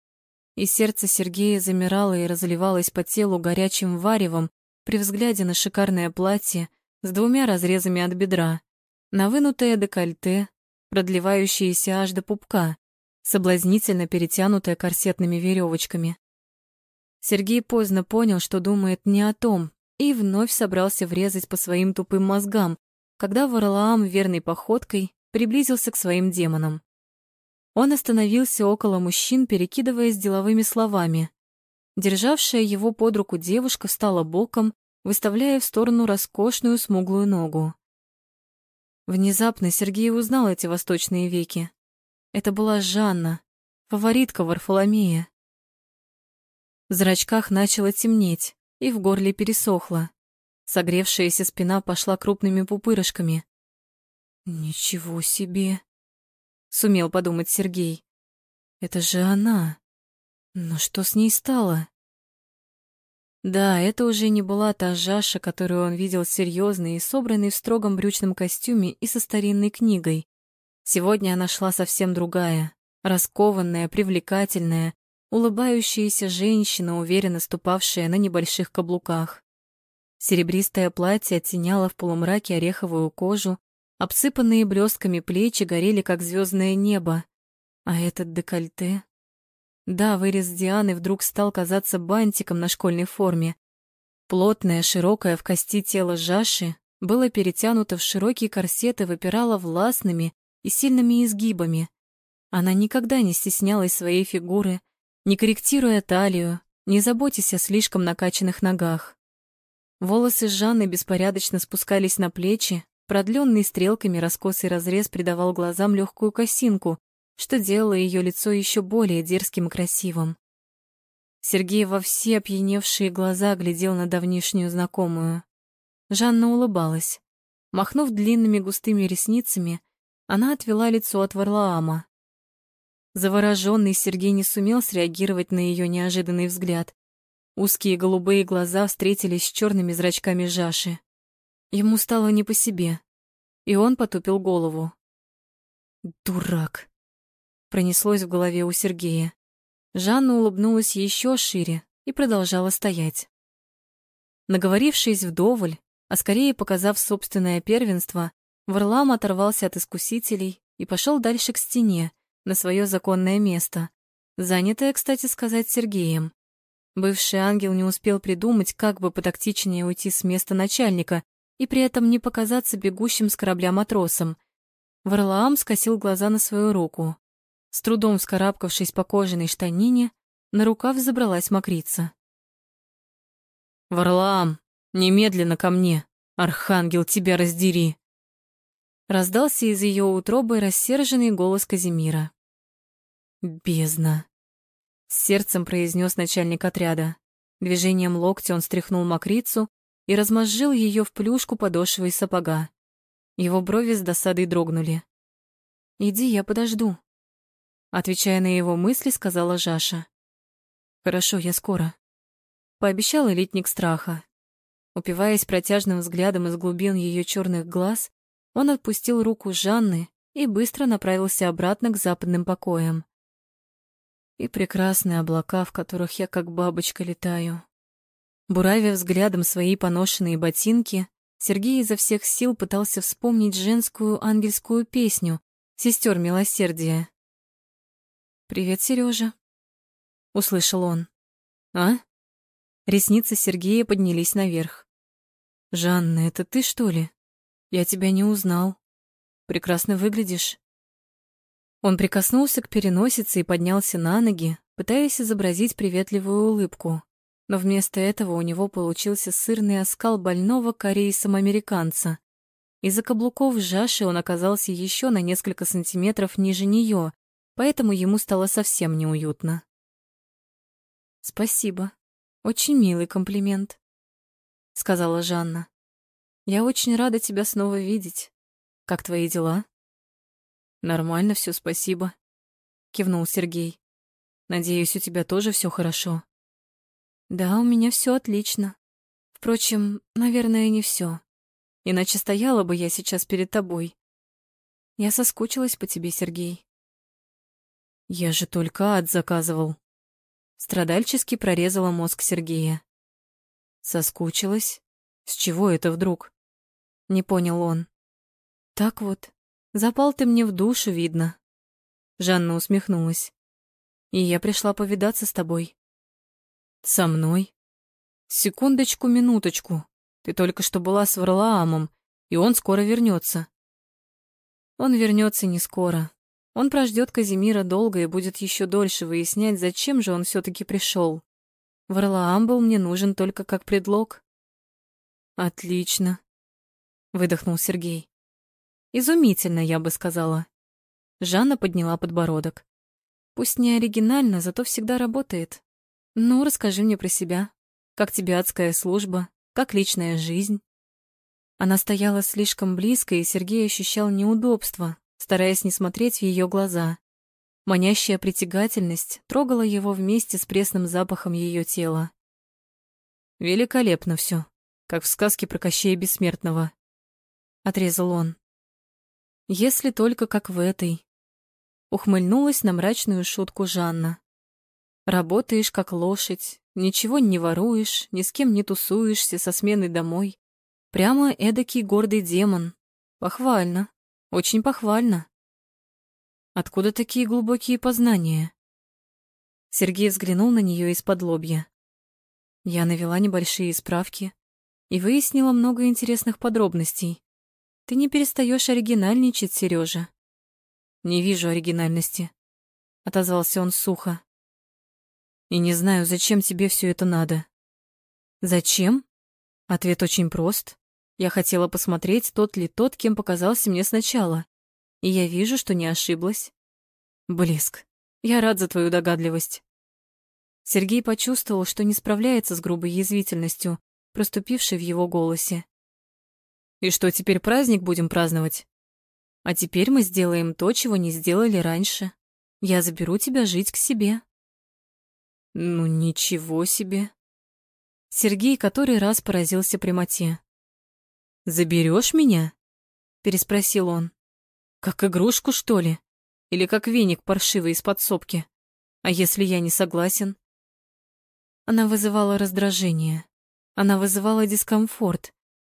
И сердце Сергея замирало и разливалось по телу горячим варевом при взгляде на шикарное платье с двумя разрезами от бедра, на вынутое декольте, продлевающееся аж до пупка, соблазнительно перетянутое корсетными веревочками. Сергей поздно понял, что думает не о том, и вновь собрался врезать по своим тупым мозгам, когда Варлаам верной походкой приблизился к своим демонам. Он остановился около мужчин, перекидываясь деловыми словами. Державшая его под руку девушка встала боком, выставляя в сторону роскошную смуглую ногу. Внезапно Сергей узнал эти восточные веки. Это была Жанна, фаворитка Варфоломея. В зрачках начало темнеть, и в горле пересохло. Согревшаяся спина пошла крупными пупырышками. «Ничего себе!» — сумел подумать Сергей. «Это же она! Но что с ней стало?» Да, это уже не была та Жаша, которую он видел серьезной и собранной в строгом брючном костюме и со старинной книгой. Сегодня она шла совсем другая, раскованная, привлекательная, улыбающаяся женщина, уверенно ступавшая на небольших каблуках. Серебристое платье оттеняло в полумраке ореховую кожу, обсыпанные блестками плечи горели, как звездное небо. А этот декольте... Да, вырез Дианы вдруг стал казаться бантиком на школьной форме. Плотное, широкое в кости тело Жаши было перетянуто в широкие корсеты, выпирало властными и сильными изгибами. Она никогда не стеснялась своей фигуры, не корректируя талию, не заботясь о слишком накачанных ногах. Волосы Жанны беспорядочно спускались на плечи, продленный стрелками раскосый разрез придавал глазам легкую косинку, что делало ее лицо еще более дерзким и красивым. Сергей во все опьяневшие глаза глядел на давнишнюю знакомую. Жанна улыбалась. Махнув длинными густыми ресницами, она отвела лицо от Варлаама. Завороженный Сергей не сумел среагировать на ее неожиданный взгляд. Узкие голубые глаза встретились с черными зрачками Жаши. Ему стало не по себе, и он потупил голову. «Дурак!» пронеслось в голове у Сергея. Жанна улыбнулась еще шире и продолжала стоять. Наговорившись вдоволь, а скорее показав собственное первенство, Варлам оторвался от искусителей и пошел дальше к стене, на свое законное место, занятое, кстати сказать, Сергеем. Бывший ангел не успел придумать, как бы потактичнее уйти с места начальника и при этом не показаться бегущим с корабля матросом. Варлаам скосил глаза на свою руку. С трудом вскарабкавшись по кожаной штанине, на рукав забралась мокрица. «Варлаам, немедленно ко мне! Архангел, тебя раздери!» Раздался из ее утробы рассерженный голос Казимира. «Бездна!» — с сердцем произнес начальник отряда. Движением локтя он стряхнул мокрицу и размозжил ее в плюшку подошвы из сапога. Его брови с досадой дрогнули. «Иди, я подожду», Отвечая на его мысли, сказала Жаша. «Хорошо, я скоро». Пообещал элитник страха. Упиваясь протяжным взглядом из глубин ее черных глаз, он отпустил руку Жанны и быстро направился обратно к западным покоям. И прекрасные облака, в которых я как бабочка летаю. Буравя взглядом свои поношенные ботинки, Сергей изо всех сил пытался вспомнить женскую ангельскую песню «Сестер милосердия». «Привет, Сережа, услышал он. «А?» Ресницы Сергея поднялись наверх. «Жанна, это ты, что ли? Я тебя не узнал. Прекрасно выглядишь». Он прикоснулся к переносице и поднялся на ноги, пытаясь изобразить приветливую улыбку. Но вместо этого у него получился сырный оскал больного корейцам-американца. Из-за каблуков Жаши он оказался еще на несколько сантиметров ниже нее, поэтому ему стало совсем неуютно. «Спасибо. Очень милый комплимент», — сказала Жанна. «Я очень рада тебя снова видеть. Как твои дела?» «Нормально все, спасибо», — кивнул Сергей. «Надеюсь, у тебя тоже все хорошо». «Да, у меня все отлично. Впрочем, наверное, не все. Иначе стояла бы я сейчас перед тобой. Я соскучилась по тебе, Сергей. Я же только ад заказывал. Страдальчески прорезала мозг Сергея. Соскучилась? С чего это вдруг? Не понял он. так вот, запал ты мне в душу, видно. Жанна усмехнулась. И я пришла повидаться с тобой. Со мной? Секундочку, минуточку. Ты только что была с Варлаамом, и он скоро вернется. Он вернется не скоро. Он прождет Казимира долго и будет еще дольше выяснять, зачем же он все-таки пришел. Варлаам был мне нужен только как предлог. Отлично, выдохнул Сергей. Изумительно, я бы сказала. Жанна подняла подбородок. Пусть не оригинально, зато всегда работает. Ну, расскажи мне про себя. Как тебе адская служба? Как личная жизнь? Она стояла слишком близко, и Сергей ощущал неудобство, стараясь не смотреть в ее глаза. Манящая притягательность трогала его вместе с пресным запахом ее тела. «Великолепно все, как в сказке про Кощея Бессмертного», — отрезал он. «Если только как в этой». Ухмыльнулась на мрачную шутку Жанна. «Работаешь как лошадь, ничего не воруешь, ни с кем не тусуешься со смены домой. Прямо эдакий гордый демон. Похвально». Очень похвально. Откуда такие глубокие познания? Сергей взглянул на нее из-под лобья. Я навела небольшие справки и выяснила много интересных подробностей. Ты не перестаешь оригинальничать, Сережа. Не вижу оригинальности, отозвался он сухо. И не знаю, зачем тебе все это надо. Зачем? Ответ очень прост. Я хотела посмотреть, тот ли тот, кем показался мне сначала. И я вижу, что не ошиблась. Блеск. Я рад за твою догадливость. Сергей почувствовал, что не справляется с грубой язвительностью, проступившей в его голосе. И что, теперь праздник будем праздновать? А теперь мы сделаем то, чего не сделали раньше. Я заберу тебя жить к себе. Ну, ничего себе. Сергей который раз поразился прямоте. Заберешь меня? переспросил он. Как игрушку, что ли? Или как веник паршивый из подсобки? А если я не согласен? Она вызывала раздражение. Она вызывала дискомфорт.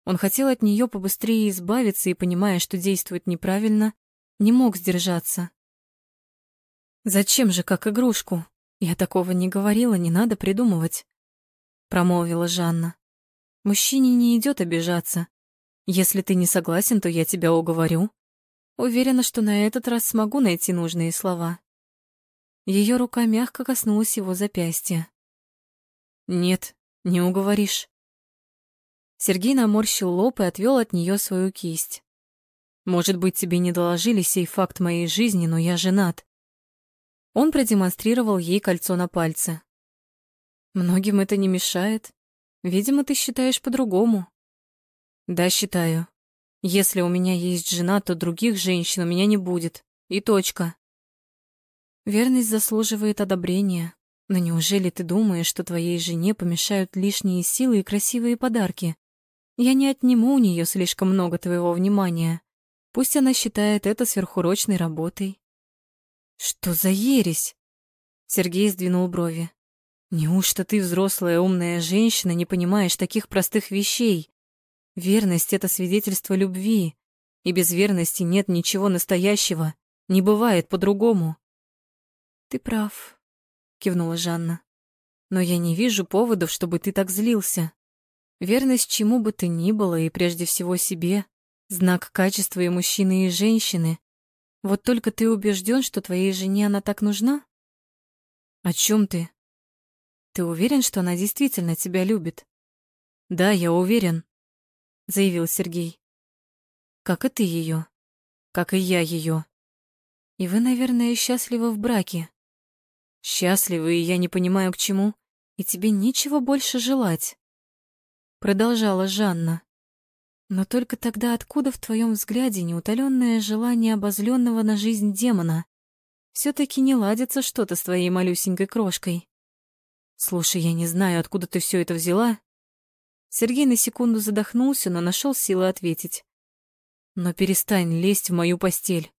Он хотел от нее побыстрее избавиться и, понимая, что действует неправильно, не мог сдержаться. «Зачем же как игрушку? Я такого не говорила, не надо придумывать», — промолвила Жанна. «Мужчине не идет обижаться. Если ты не согласен, то я тебя уговорю. Уверена, что на этот раз смогу найти нужные слова. Ее рука мягко коснулась его запястья. Нет, не уговоришь. Сергей наморщил лоб и отвел от нее свою кисть. Может быть, тебе не доложили сей факт моей жизни, но я женат. Он продемонстрировал ей кольцо на пальце. Многим это не мешает. Видимо, ты считаешь по-другому. Да, считаю. Если у меня есть жена, то других женщин у меня не будет. И точка. Верность заслуживает одобрения. Но неужели ты думаешь, что твоей жене помешают лишние силы и красивые подарки? Я не отниму у нее слишком много твоего внимания. Пусть она считает это сверхурочной работой. Что за ересь? Сергей сдвинул брови. Неужто ты, взрослая умная женщина, не понимаешь таких простых вещей? Верность — это свидетельство любви, и без верности нет ничего настоящего, не бывает по-другому. Ты прав, кивнула Жанна. Но я не вижу поводов, чтобы ты так злился. Верность чему бы ты ни было, и прежде всего себе, знак качества и мужчины, и женщины. Вот только ты убежден, что твоей жене она так нужна? О чем ты? Ты уверен, что она действительно тебя любит? Да, я уверен заявил Сергей. Как и ты ее, как и я ее. И вы, наверное, счастливы в браке. Счастливы, и я не понимаю, к чему, и тебе нечего больше желать. Продолжала Жанна. Но только тогда откуда в твоем взгляде неутоленное желание обозленного на жизнь демона? Все-таки не ладится что-то с твоей малюсенькой крошкой. Слушай, я не знаю, откуда ты все это взяла, Сергей на секунду задохнулся, но нашел силы ответить. «Но перестань лезть в мою постель.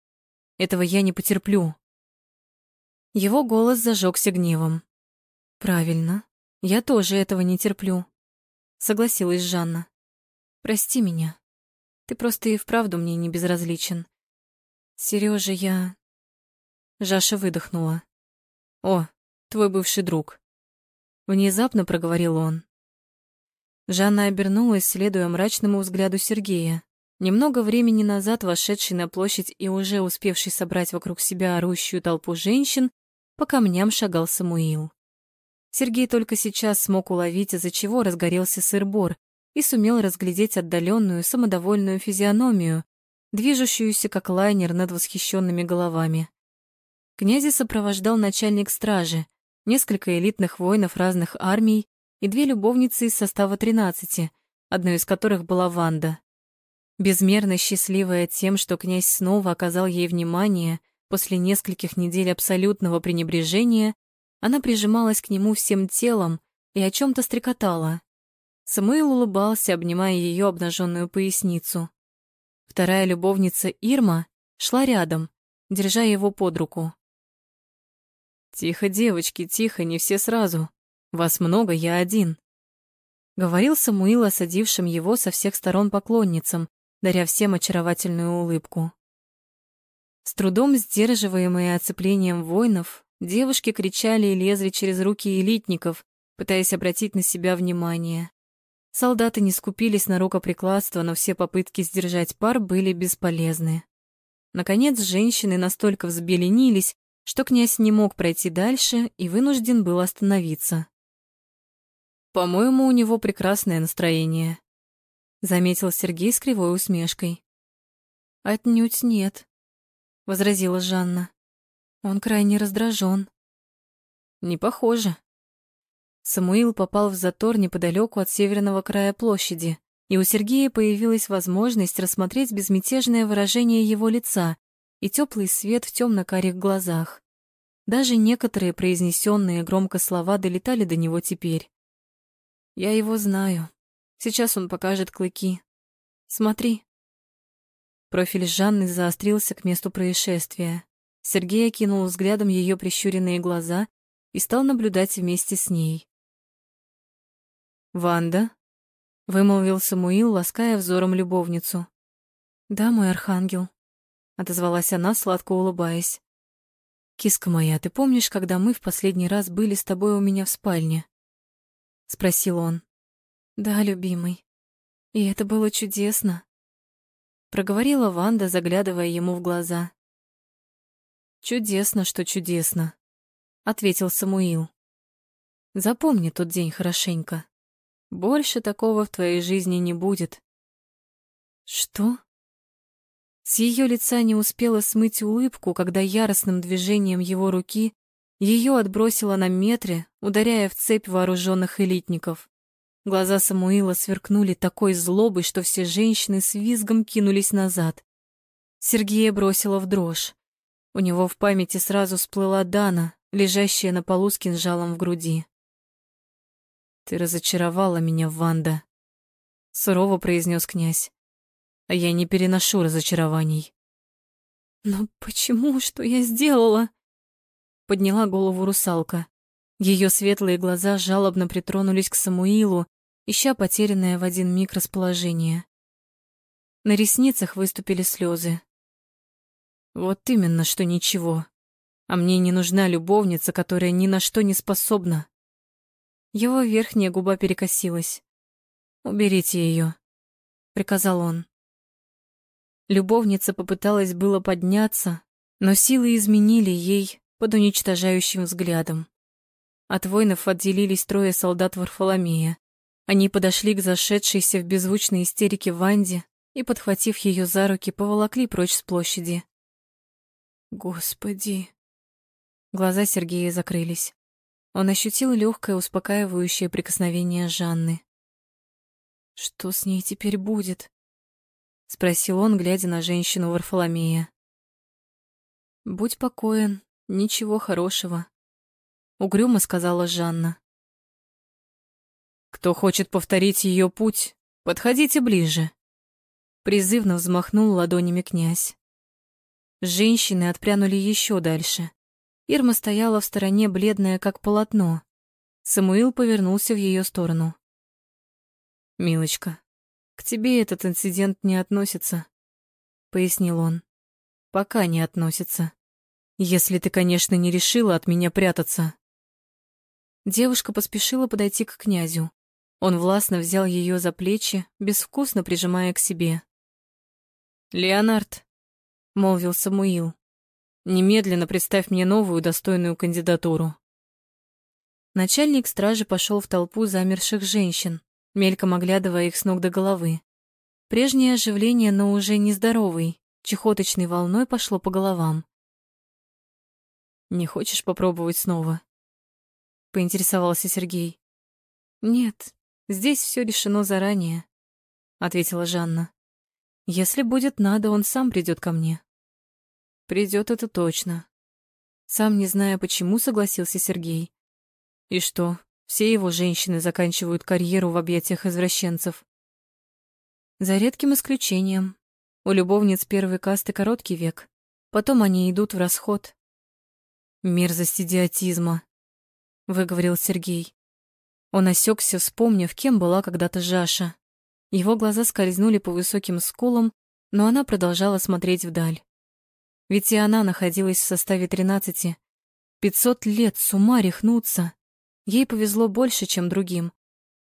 Этого я не потерплю». Его голос зажегся гневом. «Правильно. Я тоже этого не терплю», — согласилась Жанна. «Прости меня. Ты просто и вправду мне не безразличен. Сережа, я... Жаша выдохнула. О, твой бывший друг. Внезапно проговорил он. Жанна обернулась, следуя мрачному взгляду Сергея. Немного времени назад вошедший на площадь и уже успевший собрать вокруг себя орущую толпу женщин, по камням шагал Самуил. Сергей только сейчас смог уловить, из-за чего разгорелся сыр-бор, и сумел разглядеть отдаленную, самодовольную физиономию, движущуюся как лайнер над восхищенными головами. Князя сопровождал начальник стражи, несколько элитных воинов разных армий и две любовницы из состава тринадцати, одной из которых была Ванда. Безмерно счастливая тем, что князь снова оказал ей внимание после нескольких недель абсолютного пренебрежения, она прижималась к нему всем телом и о чем то стрекотала. Самуил улыбался, обнимая ее обнаженную поясницу. Вторая любовница Ирма шла рядом, держа его под руку. «Тихо, девочки, тихо, не все сразу. Вас много, я один», — говорил Самуил осадившим его со всех сторон поклонницам, даря всем очаровательную улыбку. С трудом сдерживаемые оцеплением воинов, девушки кричали и лезли через руки элитников, пытаясь обратить на себя внимание. Солдаты не скупились на рукоприкладство, но все попытки сдержать пар были бесполезны. Наконец, женщины настолько взбеленились, что князь не мог пройти дальше и вынужден был остановиться. «По-моему, у него прекрасное настроение», — заметил Сергей с кривой усмешкой. «Отнюдь нет», — возразила Жанна. «Он крайне раздражен». «Не похоже», Самуил попал в затор неподалеку от северного края площади, и у Сергея появилась возможность рассмотреть безмятежное выражение его лица и теплый свет в темно-карих глазах. Даже некоторые произнесенные громко слова долетали до него теперь. «Я его знаю. Сейчас он покажет клыки. Смотри». Профиль Жанны заострился к месту происшествия. Сергей окинул взглядом ее прищуренные глаза и стал наблюдать вместе с ней. «Ванда?» — вымолвил Самуил, лаская взором любовницу. «Да, мой архангел», — отозвалась она, сладко улыбаясь. «Киска моя, ты помнишь, когда мы в последний раз были с тобой у меня в спальне?» — спросил он. «Да, любимый. И это было чудесно», — проговорила Ванда, заглядывая ему в глаза. «Чудесно, что чудесно», — ответил Самуил. «Запомни тот день хорошенько». Больше такого в твоей жизни не будет. Что? С ее лица не успела смыть улыбку, когда яростным движением его руки ее отбросило на метре, ударяя в цепь вооруженных элитников. Глаза Самуила сверкнули такой злобой, что все женщины с визгом кинулись назад. Сергея бросила в дрожь. У него в памяти сразу всплыла Дана, лежащая на полу с кинжалом в груди. Ты разочаровала меня, Ванда, сурово произнес князь. А я не переношу разочарований. Но почему, что я сделала? Подняла голову русалка. Ее светлые глаза жалобно притронулись к Самуилу, ища потерянное в один миг расположение. На ресницах выступили слезы. Вот именно, что ничего. А мне не нужна любовница, которая ни на что не способна. Его верхняя губа перекосилась. «Уберите ее», — приказал он. Любовница попыталась было подняться, но силы изменили ей под уничтожающим взглядом. От воинов отделились трое солдат Варфоломея. Они подошли к зашедшейся в беззвучной истерике Ванде и, подхватив ее за руки, поволокли прочь с площади. «Господи!» Глаза Сергея закрылись. Он ощутил легкое успокаивающее прикосновение Жанны. «Что с ней теперь будет?» — спросил он, глядя на женщину Варфоломея. «Будь покоен, ничего хорошего», — угрюмо сказала Жанна. «Кто хочет повторить ее путь, подходите ближе», — призывно взмахнул ладонями князь. Женщины отпрянули еще дальше. Ирма стояла в стороне, бледная, как полотно. Самуил повернулся в ее сторону. «Милочка, К тебе этот инцидент не относится, пояснил он. Пока не относится. Если ты, конечно, не решила от меня прятаться. Девушка поспешила подойти к князю. Он властно взял ее за плечи, безвкусно прижимая к себе. «Леонард», — молвил Самуил, — «немедленно представь мне новую достойную кандидатуру». Начальник стражи пошел в толпу замерших женщин, мельком оглядывая их с ног до головы. Прежнее оживление, но уже нездоровый, чехоточной волной пошло по головам. «Не хочешь попробовать снова?» — поинтересовался Сергей. «Нет, здесь все решено заранее», — ответила Жанна. «Если будет надо, он сам придет ко мне». Придет это точно. Сам не зная почему, согласился Сергей. И что, все его женщины заканчивают карьеру в объятиях извращенцев? За редким исключением. У любовниц первой касты короткий век, потом они идут в расход. Мерзость идиотизма, выговорил Сергей. Он осекся, вспомнив, кем была когда-то Жаша. Его глаза скользнули по высоким скулам, но она продолжала смотреть вдаль. Ведь и она находилась в составе тринадцати. Пятьсот лет, с ума рехнуться. Ей повезло больше, чем другим.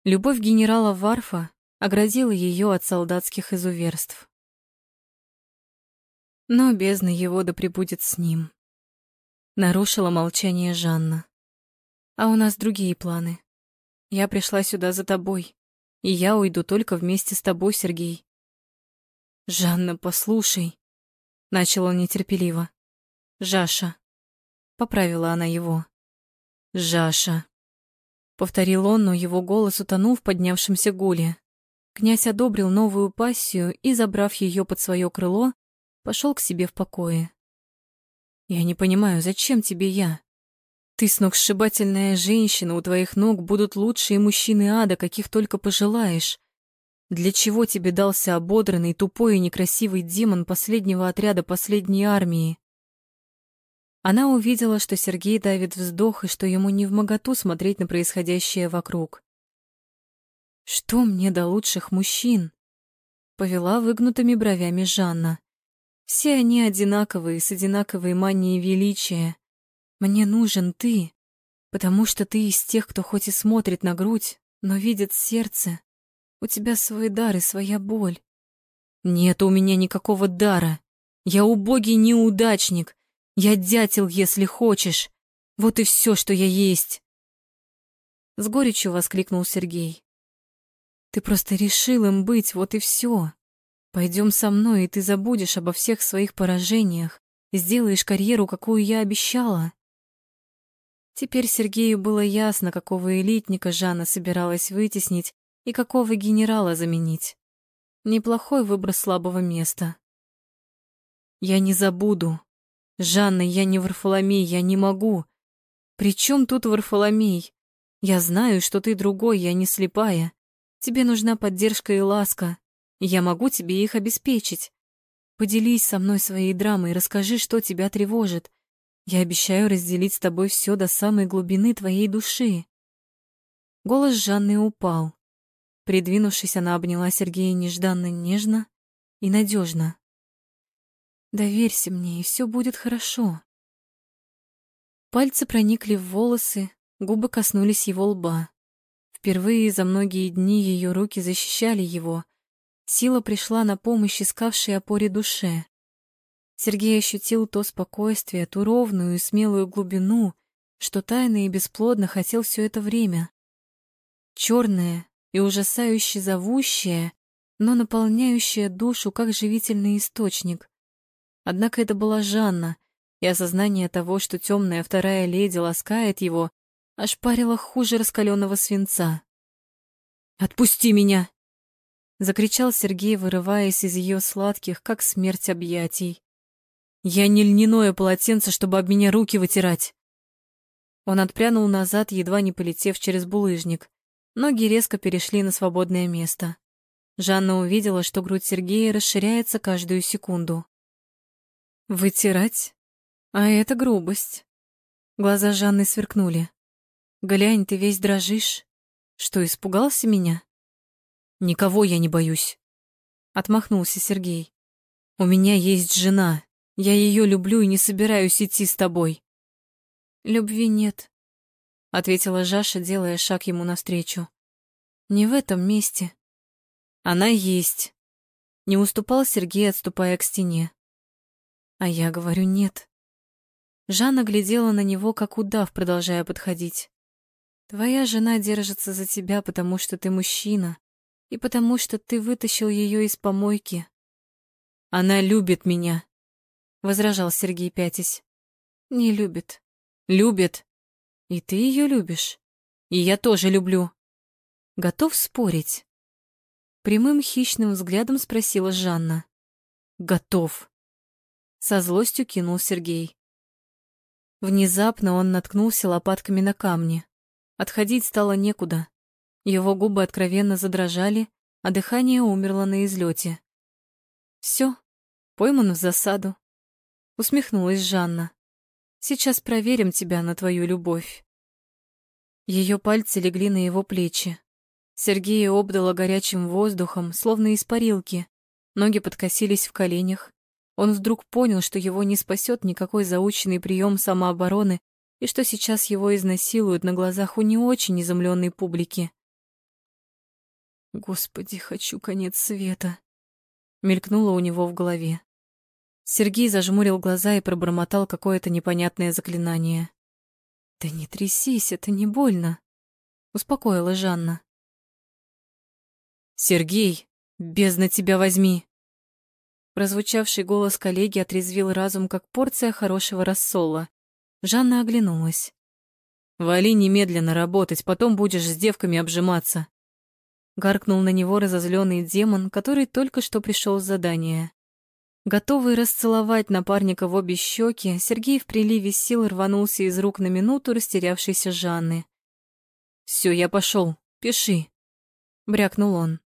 Любовь генерала Варфа оградила ее от солдатских изуверств. Но бездна его да пребудет с ним. Нарушила молчание Жанна. А у нас другие планы. Я пришла сюда за тобой, и я уйду только вместе с тобой, Сергей. Жанна, послушай. Начал он нетерпеливо. Жаша. Поправила она его. Жаша. Повторил он, но его голос утонул в поднявшемся гуле. Князь одобрил новую пассию и, забрав ее под свое крыло, пошел к себе в покое. «Я не понимаю, зачем тебе я? Ты сногсшибательная женщина, у твоих ног будут лучшие мужчины ада, каких только пожелаешь. Для чего тебе дался ободранный, тупой и некрасивый демон последнего отряда последней армии? Она увидела, что Сергей давит вздох и что ему не в моготу смотреть на происходящее вокруг. «Что мне до лучших мужчин?» — повела выгнутыми бровями Жанна. «Все они одинаковые, с одинаковой манией величия. Мне нужен ты, потому что ты из тех, кто хоть и смотрит на грудь, но видит сердце. У тебя свой дар и своя боль». «Нет у меня никакого дара. Я убогий неудачник. Я дятел, если хочешь. Вот и все, что я есть. С горечью воскликнул Сергей. Ты просто решил им быть, вот и все. Пойдем со мной, и ты забудешь обо всех своих поражениях, сделаешь карьеру, какую я обещала. Теперь Сергею было ясно, какого элитника Жанна собиралась вытеснить и какого генерала заменить. Неплохой выбор слабого места. Я не забуду, «Жанна, я не Варфоломей, я не могу. При чем тут Варфоломей? Я знаю, что ты другой, я не слепая. Тебе нужна поддержка и ласка, я могу тебе их обеспечить. Поделись со мной своей драмой, расскажи, что тебя тревожит. Я обещаю разделить с тобой все до самой глубины твоей души». Голос Жанны упал. Придвинувшись, она обняла Сергея нежданно нежно и надежно. Доверься мне, и все будет хорошо. Пальцы проникли в волосы, губы коснулись его лба. Впервые за многие дни ее руки защищали его. Сила пришла на помощь искавшей опоре душе. Сергей ощутил то спокойствие, ту ровную и смелую глубину, что тайно и бесплодно хотел все это время. Черное и ужасающе зовущее, но наполняющее душу как живительный источник. Однако это была Жанна, и осознание того, что темная вторая леди ласкает его, ошпарило хуже раскаленного свинца. «Отпусти меня!» — закричал Сергей, вырываясь из ее сладких, как смерть объятий. «Я не льняное полотенце, чтобы об меня руки вытирать!» Он отпрянул назад, едва не полетев через булыжник. Ноги резко перешли на свободное место. Жанна увидела, что грудь Сергея расширяется каждую секунду. Вытирать? А это грубость. Глаза Жанны сверкнули. Глянь, ты весь дрожишь. Что, испугался меня? Никого я не боюсь. Отмахнулся Сергей. У меня есть жена. Я ее люблю и не собираюсь идти с тобой. Любви нет, ответила Жаша, делая шаг ему навстречу. Не в этом месте. Она есть. Не уступал Сергей, отступая к стене. А я говорю нет. Жанна глядела на него, как удав, продолжая подходить. Твоя жена держится за тебя, потому что ты мужчина, и потому что ты вытащил ее из помойки. Она любит меня, возражал Сергей пятясь. Не любит. Любит. И ты ее любишь. И я тоже люблю. Готов спорить? Прямым хищным взглядом спросила Жанна. Готов. Со злостью кинул Сергей. Внезапно он наткнулся лопатками на камни. Отходить стало некуда. Его губы откровенно задрожали, а дыхание умерло на излете. Все, пойман в засаду. Усмехнулась Жанна. Сейчас проверим тебя на твою любовь. Ее пальцы легли на его плечи. Сергея обдало горячим воздухом, словно из парилки. Ноги подкосились в коленях. Он вдруг понял, что его не спасет никакой заученный прием самообороны и что сейчас его изнасилуют на глазах у не очень изумленной публики. «Господи, хочу конец света!» — мелькнуло у него в голове. Сергей зажмурил глаза и пробормотал какое-то непонятное заклинание. «Да не трясись, это не больно», — успокоила Жанна. «Сергей, бездна тебя возьми!» Прозвучавший голос коллеги отрезвил разум, как порция хорошего рассола. Жанна оглянулась. «Вали немедленно работать, потом будешь с девками обжиматься». Гаркнул на него разозленный демон, который только что пришел с задания. Готовый расцеловать напарника в обе щеки, Сергей в приливе сил рванулся из рук на минуту растерявшейся Жанны. «Все, я пошел. Пиши», — брякнул он.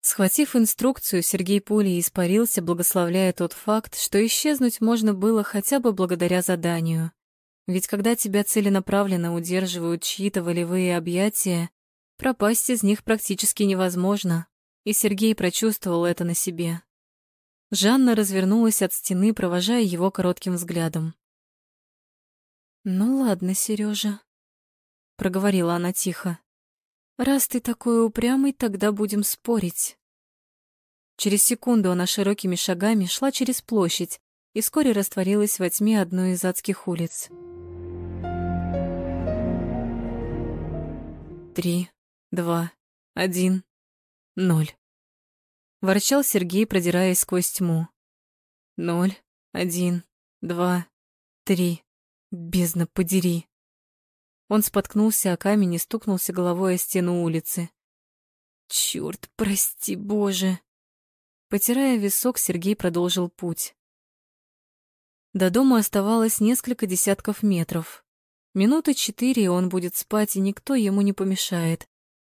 Схватив инструкцию, Сергей пулей испарился, благословляя тот факт, что исчезнуть можно было хотя бы благодаря заданию. Ведь когда тебя целенаправленно удерживают чьи-то волевые объятия, пропасть из них практически невозможно, и Сергей прочувствовал это на себе. Жанна развернулась от стены, провожая его коротким взглядом. «Ну ладно, Сережа, проговорила она тихо. Раз ты такой упрямый, тогда будем спорить. Через секунду она широкими шагами шла через площадь и вскоре растворилась во тьме одной из адских улиц. Три, два, один, ноль. Ворчал Сергей, продираясь сквозь тьму. Ноль, один, два, три. Бездна, подери. Он споткнулся о камень и стукнулся головой о стену улицы. Черт, прости, Боже! Потирая висок, Сергей продолжил путь. До дома оставалось несколько десятков метров. Минуты четыре, он будет спать, и никто ему не помешает.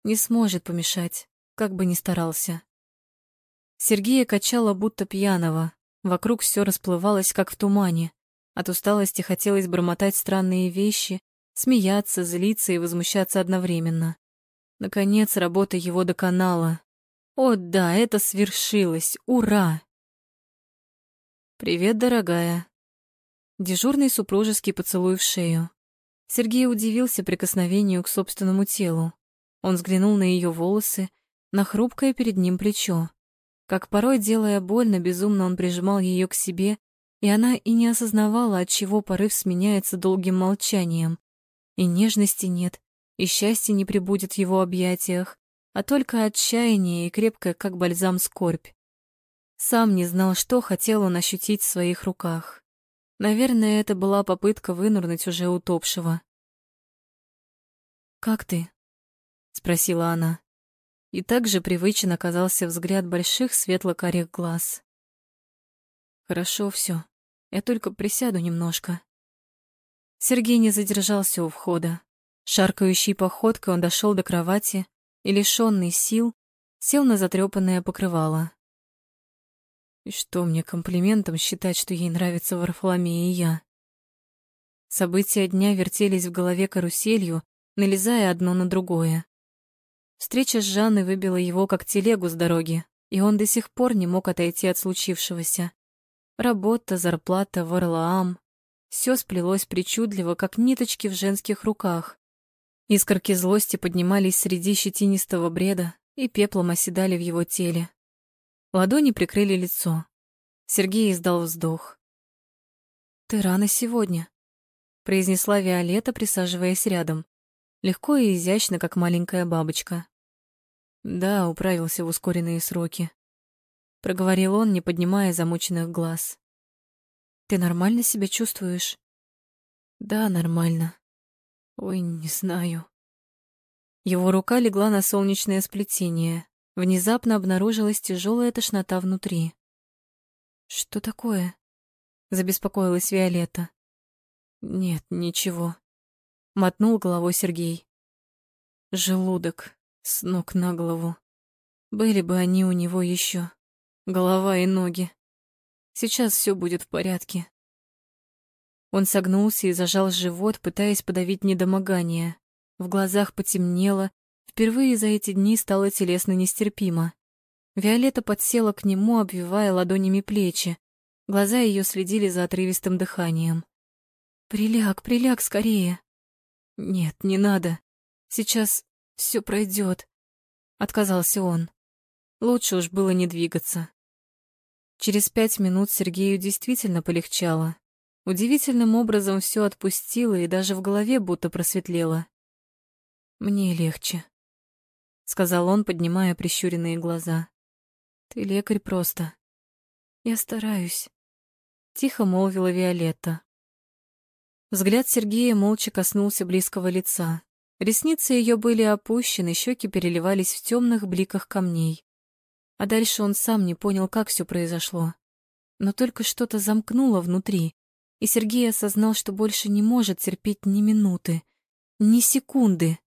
Не сможет помешать, как бы ни старался. Сергея качало будто пьяного. Вокруг все расплывалось, как в тумане. От усталости хотелось бормотать странные вещи, смеяться, злиться и возмущаться одновременно. Наконец, работа его доконала. О да, это свершилось! Ура! «Привет, дорогая!» Дежурный супружеский поцелуй в шею. Сергей удивился прикосновению к собственному телу. Он взглянул на ее волосы, на хрупкое перед ним плечо. Как порой, делая больно, безумно он прижимал ее к себе, и она и не осознавала, от чего порыв сменяется долгим молчанием. И нежности нет, и счастья не прибудет в его объятиях, а только отчаяние и крепкая, как бальзам, скорбь. Сам не знал, что хотел он ощутить в своих руках. Наверное, это была попытка вынурнуть уже утопшего. «Как ты?» — спросила она. И также привычен оказался взгляд больших светло-карих глаз. «Хорошо все. Я только присяду немножко». Сергей не задержался у входа. Шаркающей походкой он дошел до кровати и, лишенный сил, сел на затрепанное покрывало. И что мне комплиментом считать, что ей нравится Варфоломея и я? События дня вертелись в голове каруселью, налезая одно на другое. Встреча с Жанной выбила его как телегу с дороги, и он до сих пор не мог отойти от случившегося. Работа, зарплата, варлаам — все сплелось причудливо, как ниточки в женских руках. Искорки злости поднимались среди щетинистого бреда и пеплом оседали в его теле. Ладони прикрыли лицо. Сергей издал вздох. «Ты рано сегодня», — произнесла Виолетта, присаживаясь рядом. Легко и изящно, как маленькая бабочка. Да, управился в ускоренные сроки. Проговорил он, не поднимая замученных глаз. Ты нормально себя чувствуешь? Да, нормально. Ой, не знаю. Его рука легла на солнечное сплетение. Внезапно обнаружилась тяжелая тошнота внутри. Что такое? Забеспокоилась Виолетта. Нет, ничего. Мотнул головой Сергей. Желудок с ног на голову. Были бы они у него еще. Голова и ноги. Сейчас все будет в порядке. Он согнулся и зажал живот, пытаясь подавить недомогание. В глазах потемнело. Впервые за эти дни стало телесно нестерпимо. Виолетта подсела к нему, обвивая ладонями плечи. Глаза ее следили за отрывистым дыханием. «Приляг, приляг скорее!» «Нет, не надо. Сейчас все пройдет», — отказался он. Лучше уж было не двигаться. Через пять минут Сергею действительно полегчало. Удивительным образом все отпустило и даже в голове будто просветлело. «Мне легче», — сказал он, поднимая прищуренные глаза. «Ты лекарь просто». «Я стараюсь», — тихо молвила Виолетта. Взгляд Сергея молча коснулся близкого лица. Ресницы ее были опущены, щеки переливались в темных бликах камней. А дальше он сам не понял, как все произошло. Но только что-то замкнуло внутри, и Сергей осознал, что больше не может терпеть ни минуты, ни секунды.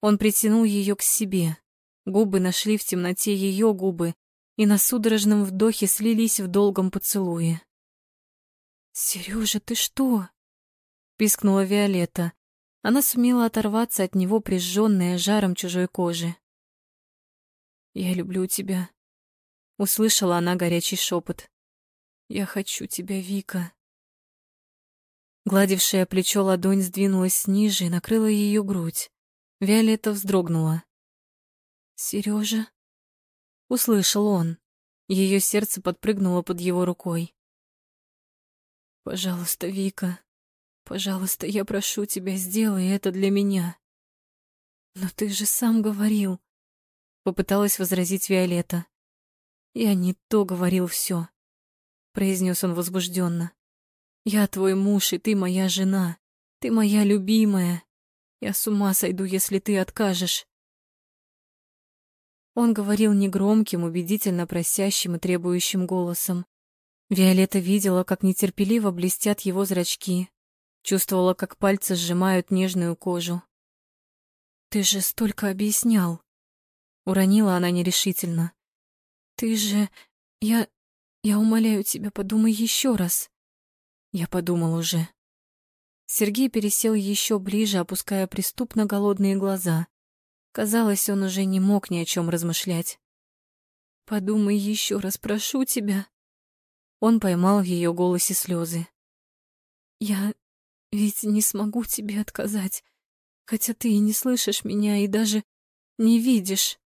Он притянул ее к себе. Губы нашли в темноте ее губы и на судорожном вдохе слились в долгом поцелуе. «Сережа, ты что?» — пискнула Виолетта. Она сумела оторваться от него, прижженная жаром чужой кожи. «Я люблю тебя», — услышала она горячий шепот. «Я хочу тебя, Вика». Гладившая плечо ладонь сдвинулась ниже и накрыла ее грудь. Виолетта вздрогнула. «Сережа?» — услышал он. Ее сердце подпрыгнуло под его рукой. «Пожалуйста, Вика, пожалуйста, я прошу тебя, сделай это для меня». «Но ты же сам говорил», — попыталась возразить Виолетта. «Я не то говорил все», — произнес он возбужденно. Я твой муж, и ты моя жена. Ты моя любимая. Я с ума сойду, если ты откажешь. Он говорил негромким, убедительно просящим и требующим голосом. Виолетта видела, как нетерпеливо блестят его зрачки, чувствовала, как пальцы сжимают нежную кожу. «Ты же столько объяснял!» Уронила она нерешительно. «Ты же... Я... Я умоляю тебя, подумай еще раз. Я подумал уже. Сергей пересел еще ближе, опуская преступно голодные глаза. Казалось, он уже не мог ни о чем размышлять. «Подумай еще раз, прошу тебя». Он поймал в ее голосе слезы. «Я ведь не смогу тебе отказать, хотя ты и не слышишь меня, и даже не видишь».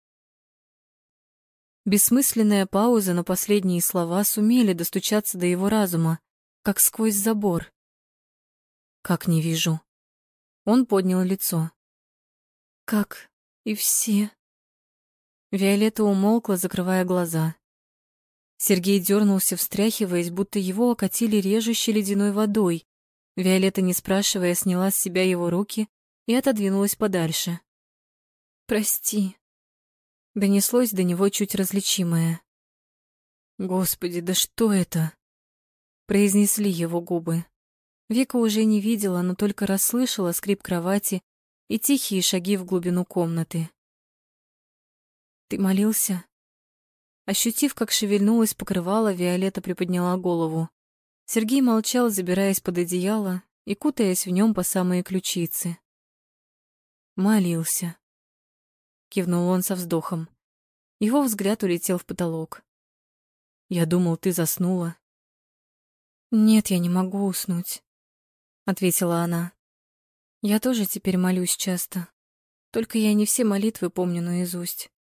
Бессмысленная пауза, но последние слова сумели достучаться до его разума как сквозь забор. Как не вижу. Он поднял лицо. Как и все. Виолетта умолкла, закрывая глаза. Сергей дернулся, встряхиваясь, будто его окатили режущей ледяной водой. Виолетта, не спрашивая, сняла с себя его руки и отодвинулась подальше. «Прости», — донеслось до него чуть различимое. «Господи, да что это?» произнесли его губы. Вика уже не видела, но только расслышала скрип кровати и тихие шаги в глубину комнаты. «Ты молился?» Ощутив, как шевельнулась покрывало, Виолетта приподняла голову. Сергей молчал, забираясь под одеяло и кутаясь в нем по самые ключицы. Молился. кивнул он со вздохом. Его взгляд улетел в потолок. Я думал, ты заснула. Нет, я не могу уснуть, ответила она. Я тоже теперь молюсь часто. Только я не все молитвы помню наизусть.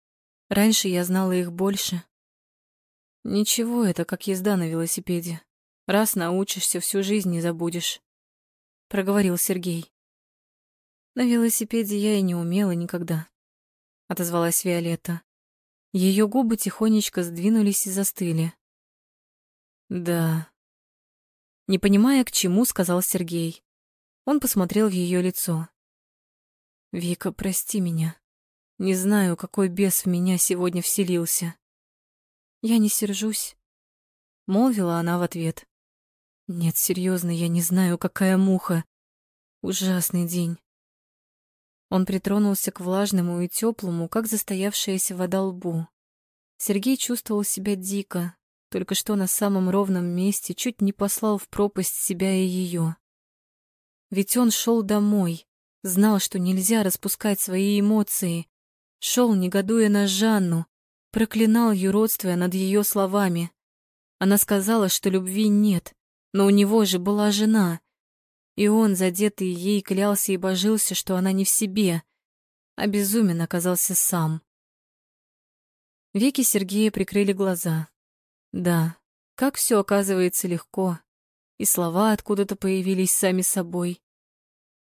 Раньше я знала их больше. Ничего, это как езда на велосипеде. Раз научишься, всю жизнь не забудешь, проговорил Сергей. На велосипеде я и не умела никогда, отозвалась Виолетта. Ее губы тихонечко сдвинулись и застыли. Да. Не понимая, к чему, сказал Сергей. Он посмотрел в ее лицо. Вика, прости меня. Не знаю, какой бес в меня сегодня вселился. Я не сержусь, молвила она в ответ. Нет, серьезно, я не знаю, какая муха. Ужасный день. Он притронулся к влажному и теплому, как застоявшаяся вода лбу. Сергей чувствовал себя дико, только что на самом ровном месте чуть не послал в пропасть себя и ее. Ведь он шел домой, знал, что нельзя распускать свои эмоции, шел, негодуя на Жанну, проклинал юродствуя над ее словами. Она сказала, что любви нет, но у него же была жена. И он, задетый ей, клялся и божился, что она не в себе, а безумен оказался сам. Веки Сергея прикрыли глаза. Да, как все оказывается легко, и слова откуда-то появились сами собой.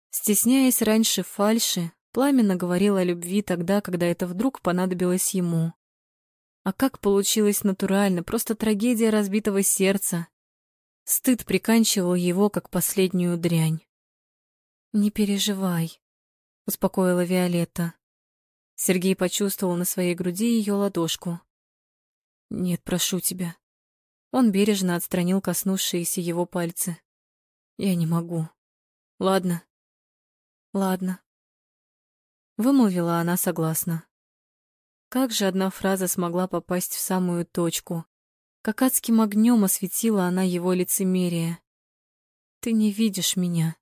Стесняясь раньше фальши, пламенно говорил о любви тогда, когда это вдруг понадобилось ему. А как получилось натурально, просто трагедия разбитого сердца. Стыд приканчивал его, как последнюю дрянь. «Не переживай», — успокоила Виолетта. Сергей почувствовал на своей груди ее ладошку. «Нет, прошу тебя». Он бережно отстранил коснувшиеся его пальцы. «Я не могу. Ладно, Ладно. Вымолвила она согласно. Как же одна фраза смогла попасть в самую точку? Как адским огнем осветила она его лицемерие. Ты не видишь меня.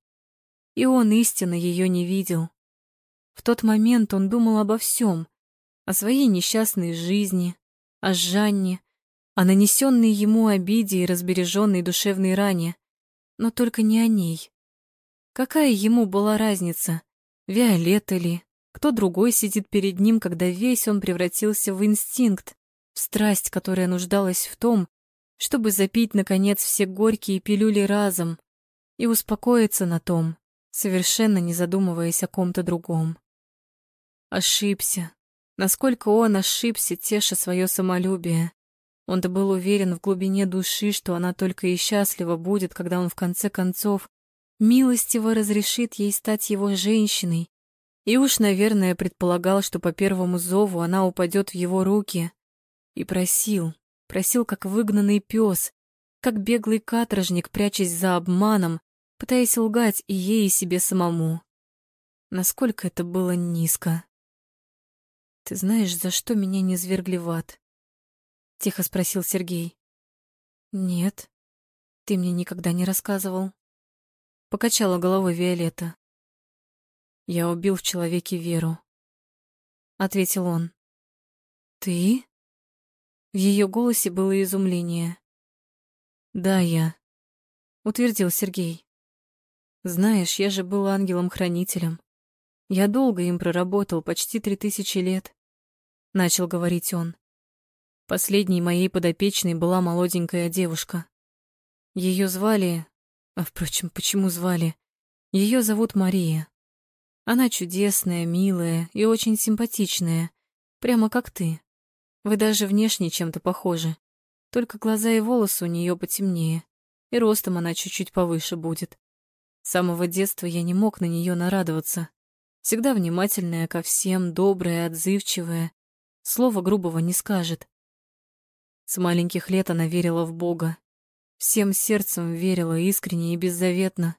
И он истинно ее не видел. В тот момент он думал обо всем, о своей несчастной жизни, о Жанне, о нанесенной ему обиде и разбереженной душевной ране, но только не о ней. Какая ему была разница, Виолетта ли, кто другой сидит перед ним, когда весь он превратился в инстинкт, страсть, которая нуждалась в том, чтобы запить, наконец, все горькие пилюли разом и успокоиться на том, совершенно не задумываясь о ком-то другом. Ошибся. Насколько он ошибся, теша свое самолюбие. Он-то был уверен в глубине души, что она только и счастлива будет, когда он в конце концов милостиво разрешит ей стать его женщиной, и уж, наверное, предполагал, что по первому зову она упадет в его руки. И просил, просил, как выгнанный пес, как беглый каторжник, прячась за обманом, пытаясь лгать и ей, и себе самому. Насколько это было низко. «Ты знаешь, за что меня не звергли в ад?» — тихо спросил Сергей. «Нет, ты мне никогда не рассказывал». Покачала головой Виолетта. Я убил в человеке Веру. Ответил он. Ты? В ее голосе было изумление. Да, я. Утвердил Сергей. Знаешь, я же был ангелом-хранителем. Я долго им проработал, почти три тысячи лет. Начал говорить он. Последней моей подопечной была молоденькая девушка. Ее звали а, впрочем, почему звали? Ее зовут Мария. Она чудесная, милая и очень симпатичная, прямо как ты. Вы даже внешне чем-то похожи. Только глаза и волосы у нее потемнее, и ростом она чуть-чуть повыше будет. С самого детства я не мог на нее нарадоваться. Всегда внимательная ко всем, добрая, отзывчивая. Слова грубого не скажет. С маленьких лет она верила в Бога, Всем сердцем верила искренне и беззаветно.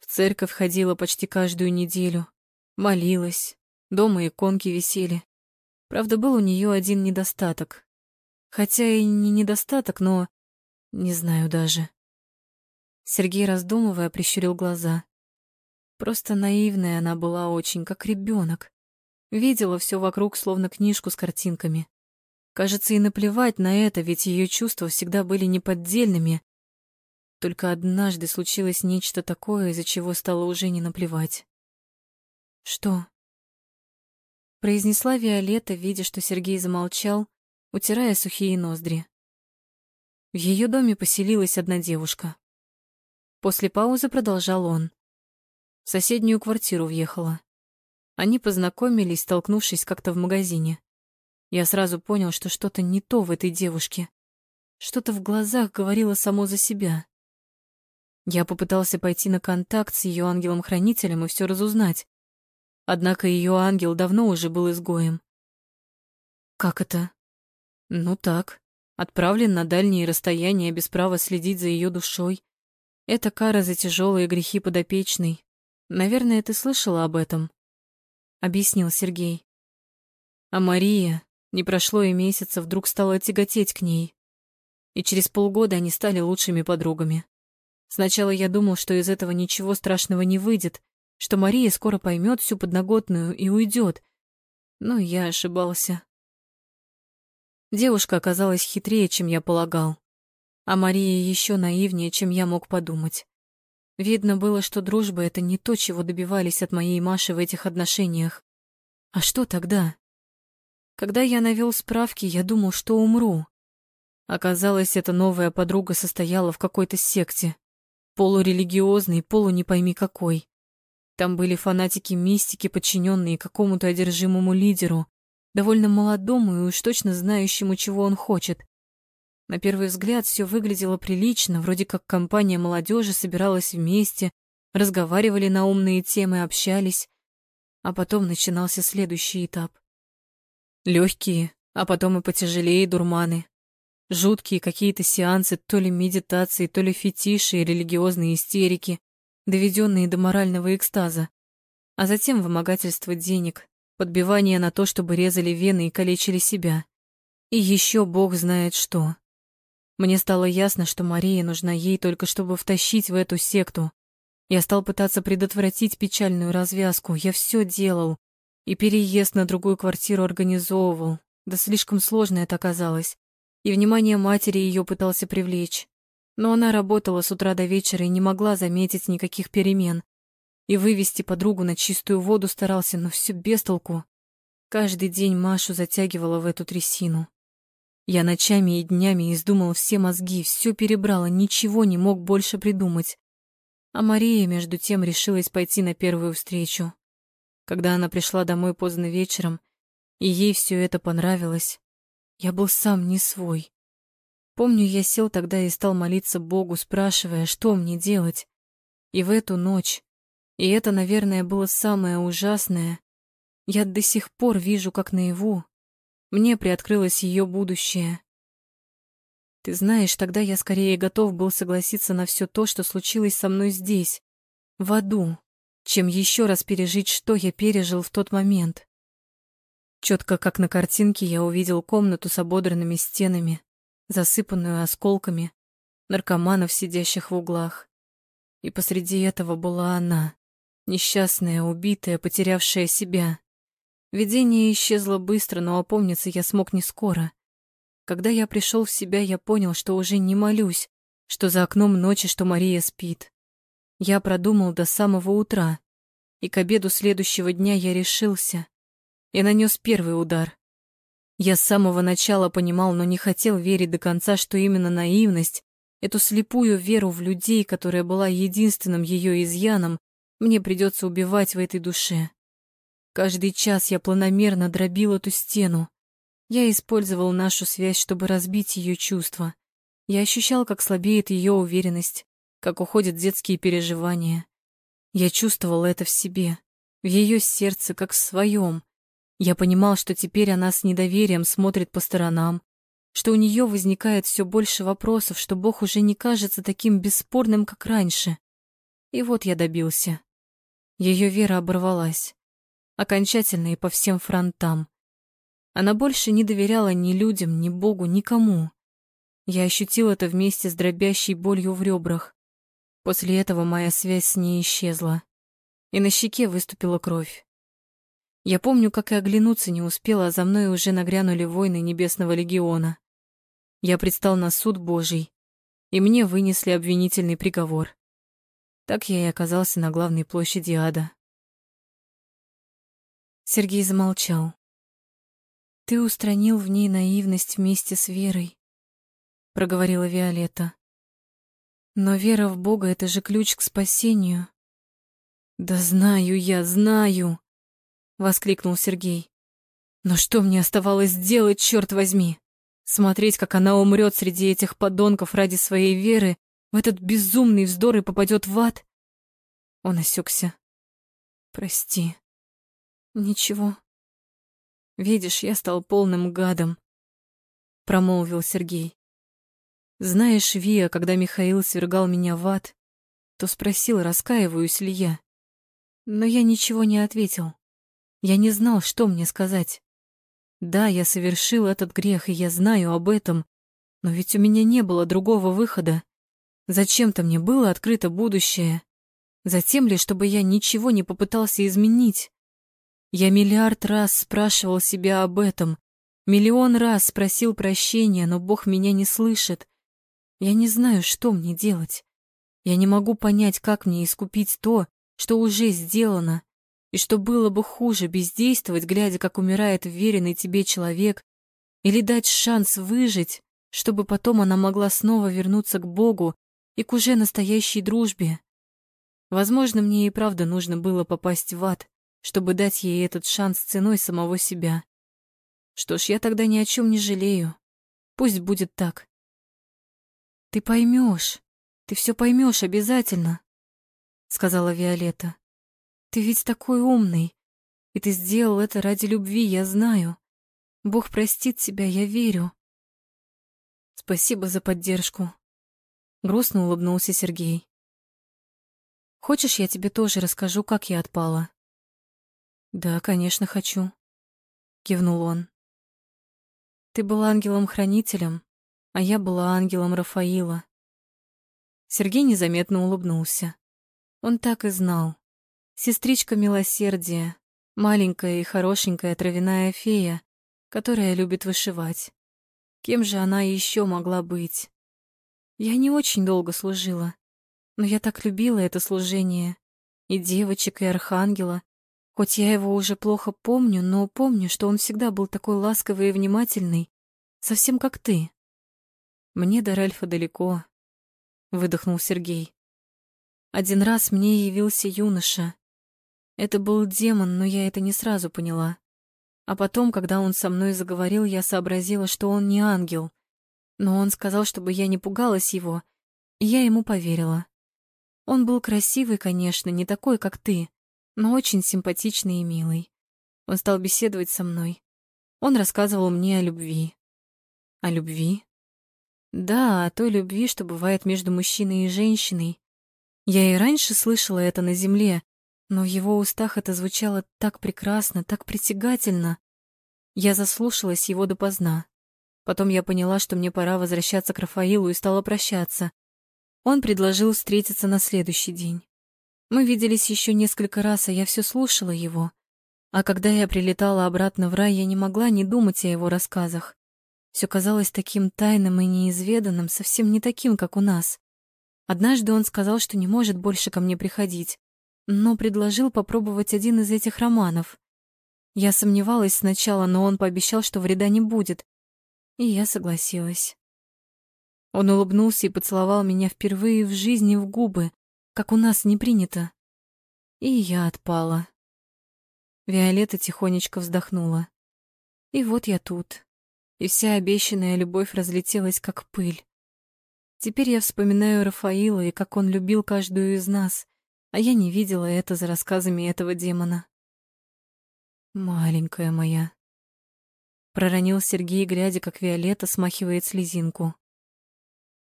В церковь ходила почти каждую неделю. Молилась. Дома иконки висели. Правда, был у нее один недостаток. Хотя и не недостаток, но... Не знаю даже. Сергей, раздумывая, прищурил глаза. Просто наивная она была очень, как ребенок. Видела все вокруг, словно книжку с картинками. Кажется, и наплевать на это, ведь ее чувства всегда были неподдельными. Только однажды случилось нечто такое, из-за чего стало уже не наплевать. «Что?» Произнесла Виолетта, видя, что Сергей замолчал, утирая сухие ноздри. В ее доме поселилась одна девушка. После паузы продолжал он. В соседнюю квартиру въехала. Они познакомились, столкнувшись как-то в магазине. Я сразу понял, что что-то не то в этой девушке. Что-то в глазах говорило само за себя. Я попытался пойти на контакт с ее ангелом-хранителем и все разузнать. Однако ее ангел давно уже был изгоем. Как это? Ну так, отправлен на дальние расстояния без права следить за ее душой. Это кара за тяжелые грехи подопечной. Наверное, ты слышала об этом, объяснил Сергей. А Мария, не прошло и месяца, вдруг стала тяготеть к ней. И через полгода они стали лучшими подругами. Сначала я думал, что из этого ничего страшного не выйдет, что Мария скоро поймет всю подноготную и уйдет. Но я ошибался. Девушка оказалась хитрее, чем я полагал, а Мария еще наивнее, чем я мог подумать. Видно было, что дружба — это не то, чего добивались от моей Маши в этих отношениях. А что тогда? Когда я навел справки, я думал, что умру. Оказалось, эта новая подруга состояла в какой-то секте. Полурелигиозной, полу не пойми какой. Там были фанатики мистики, подчиненные какому-то одержимому лидеру, довольно молодому и уж точно знающему, чего он хочет. На первый взгляд все выглядело прилично, вроде как компания молодежи собиралась вместе, разговаривали на умные темы, общались. А потом начинался следующий этап. Легкие, а потом и потяжелее дурманы. Жуткие какие-то сеансы, то ли медитации, то ли фетиши и религиозные истерики, доведенные до морального экстаза. А затем вымогательство денег, подбивание на то, чтобы резали вены и калечили себя. И еще бог знает что. Мне стало ясно, что Мария нужна ей только чтобы втащить в эту секту. Я стал пытаться предотвратить печальную развязку. Я все делал, и переезд на другую квартиру организовывал. Да слишком сложно это оказалось. И внимание матери ее пытался привлечь. Но она работала с утра до вечера и не могла заметить никаких перемен. И вывести подругу на чистую воду старался, но все без толку. Каждый день Машу затягивала в эту трясину. Я ночами и днями издумал все мозги, все перебрала, ничего не мог больше придумать. А Мария, между тем, решилась пойти на первую встречу. Когда она пришла домой поздно вечером, и ей все это понравилось, я был сам не свой. Помню, я сел тогда и стал молиться Богу, спрашивая, что мне делать. И в эту ночь, и это, наверное, было самое ужасное, я до сих пор вижу, как наяву, мне приоткрылось ее будущее. Ты знаешь, тогда я скорее готов был согласиться на все то, что случилось со мной здесь, в аду, чем еще раз пережить, что я пережил в тот момент. Четко, как на картинке, я увидел комнату с ободранными стенами, засыпанную осколками, наркоманов, сидящих в углах. И посреди этого была она, несчастная, убитая, потерявшая себя. Видение исчезло быстро, но опомниться я смог не скоро. Когда я пришел в себя, я понял, что уже не молюсь, что за окном ночи, что Мария спит. Я продумал до самого утра, и к обеду следующего дня я решился и нанес первый удар. Я с самого начала понимал, но не хотел верить до конца, что именно наивность, эту слепую веру в людей, которая была единственным ее изъяном, мне придется убивать в этой душе. Каждый час я планомерно дробил эту стену. Я использовал нашу связь, чтобы разбить ее чувства. Я ощущал, как слабеет ее уверенность, как уходят детские переживания. Я чувствовал это в себе, в ее сердце, как в своем. Я понимал, что теперь она с недоверием смотрит по сторонам, что у нее возникает все больше вопросов, что Бог уже не кажется таким бесспорным, как раньше. И вот я добился. Ее вера оборвалась. Окончательно и по всем фронтам. Она больше не доверяла ни людям, ни Богу, никому. Я ощутил это вместе с дробящей болью в ребрах. После этого моя связь с ней исчезла, и на щеке выступила кровь. Я помню, как и оглянуться не успела, а за мной уже нагрянули войны Небесного Легиона. Я предстал на суд Божий, и мне вынесли обвинительный приговор. Так я и оказался на главной площади ада. Сергей замолчал. «Ты устранил в ней наивность вместе с верой», — проговорила Виолетта. «Но вера в Бога — это же ключ к спасению». «Да знаю я, знаю!» — воскликнул Сергей. «Но что мне оставалось делать, черт возьми? Смотреть, как она умрет среди этих подонков ради своей веры, в этот безумный вздор и попадет в ад?» Он осекся. «Прости», Ничего. Видишь, я стал полным гадом, промолвил Сергей. Знаешь, Вия, когда Михаил свергал меня в ад, то спросил, раскаиваюсь ли я. Но я ничего не ответил. Я не знал, что мне сказать. Да, я совершил этот грех, и я знаю об этом, но ведь у меня не было другого выхода. Зачем-то мне было открыто будущее. Затем ли, чтобы я ничего не попытался изменить? Я миллиард раз спрашивал себя об этом, миллион раз спросил прощения, но Бог меня не слышит. Я не знаю, что мне делать. Я не могу понять, как мне искупить то, что уже сделано, и что было бы хуже бездействовать, глядя, как умирает веренный тебе человек, или дать шанс выжить, чтобы потом она могла снова вернуться к Богу и к уже настоящей дружбе. Возможно, мне и правда нужно было попасть в ад, чтобы дать ей этот шанс ценой самого себя. Что ж, я тогда ни о чем не жалею. Пусть будет так. Ты поймешь, ты все поймешь обязательно, сказала Виолетта. Ты ведь такой умный, и ты сделал это ради любви, я знаю. Бог простит тебя, я верю. Спасибо за поддержку. Грустно улыбнулся Сергей. Хочешь, я тебе тоже расскажу, как я отпала? Да, конечно, хочу, кивнул он. Ты был ангелом-хранителем, а я была ангелом Рафаила. Сергей незаметно улыбнулся. Он так и знал. Сестричка милосердия, маленькая и хорошенькая травяная фея, которая любит вышивать. Кем же она еще могла быть? Я не очень долго служила, но я так любила это служение. И девочек, и архангела, Хоть я его уже плохо помню, но помню, что он всегда был такой ласковый и внимательный, совсем как ты. Мне до Ральфа далеко, выдохнул Сергей. Один раз мне явился юноша. Это был демон, но я это не сразу поняла. А потом, когда он со мной заговорил, я сообразила, что он не ангел. Но он сказал, чтобы я не пугалась его, и я ему поверила. Он был красивый, конечно, не такой, как ты, но очень симпатичный и милый. Он стал беседовать со мной. Он рассказывал мне о любви. О любви? Да, о той любви, что бывает между мужчиной и женщиной. Я и раньше слышала это на земле, но в его устах это звучало так прекрасно, так притягательно. Я заслушалась его допоздна. Потом я поняла, что мне пора возвращаться к Рафаилу и стала прощаться. Он предложил встретиться на следующий день. Мы виделись еще несколько раз, а я все слушала его. А когда я прилетала обратно в рай, я не могла не думать о его рассказах. Все казалось таким тайным и неизведанным, совсем не таким, как у нас. Однажды он сказал, что не может больше ко мне приходить, но предложил попробовать один из этих романов. Я сомневалась сначала, но он пообещал, что вреда не будет, и я согласилась. Он улыбнулся и поцеловал меня впервые в жизни в губы, как у нас не принято. И я отпала. Виолетта тихонечко вздохнула. И вот я тут. И вся обещанная любовь разлетелась, как пыль. Теперь я вспоминаю Рафаила и как он любил каждую из нас, а я не видела это за рассказами этого демона. «Маленькая моя», — проронил Сергей, глядя, как Виолетта смахивает слезинку.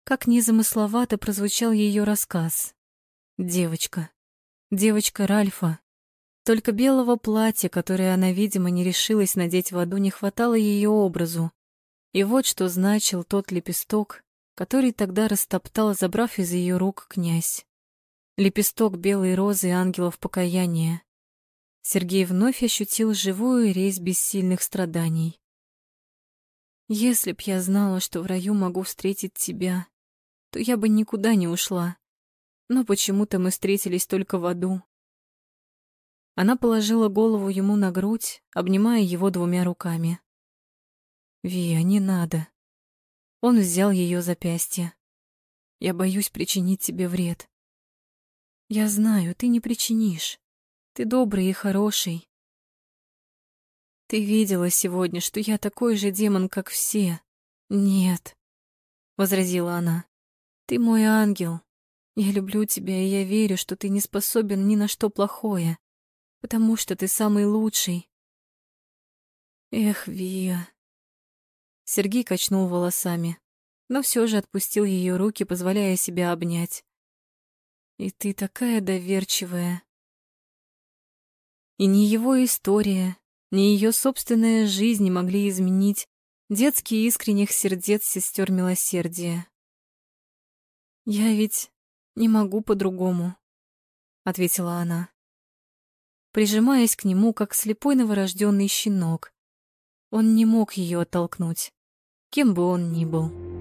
Как незамысловато прозвучал ее рассказ. Девочка. Девочка Ральфа. Только белого платья, которое она, видимо, не решилась надеть в аду, не хватало ее образу. И вот что значил тот лепесток, который тогда растоптал, забрав из ее рук князь. Лепесток белой розы ангелов покаяния. Сергей вновь ощутил живую резь бессильных страданий. Если б я знала, что в раю могу встретить тебя, то я бы никуда не ушла. Но почему-то мы встретились только в аду. Она положила голову ему на грудь, обнимая его двумя руками. «Вия, не надо». Он взял ее запястье. «Я боюсь причинить тебе вред». «Я знаю, ты не причинишь. Ты добрый и хороший. Ты видела сегодня, что я такой же демон, как все. Нет, — возразила она. Ты мой ангел. Я люблю тебя, и я верю, что ты не способен ни на что плохое потому что ты самый лучший. Эх, Вия. Сергей качнул волосами, но все же отпустил ее руки, позволяя себя обнять. И ты такая доверчивая. И ни его история, ни ее собственная жизнь не могли изменить детские искренних сердец сестер милосердия. «Я ведь не могу по-другому», — ответила она прижимаясь к нему, как слепой новорожденный щенок. Он не мог ее оттолкнуть, кем бы он ни был.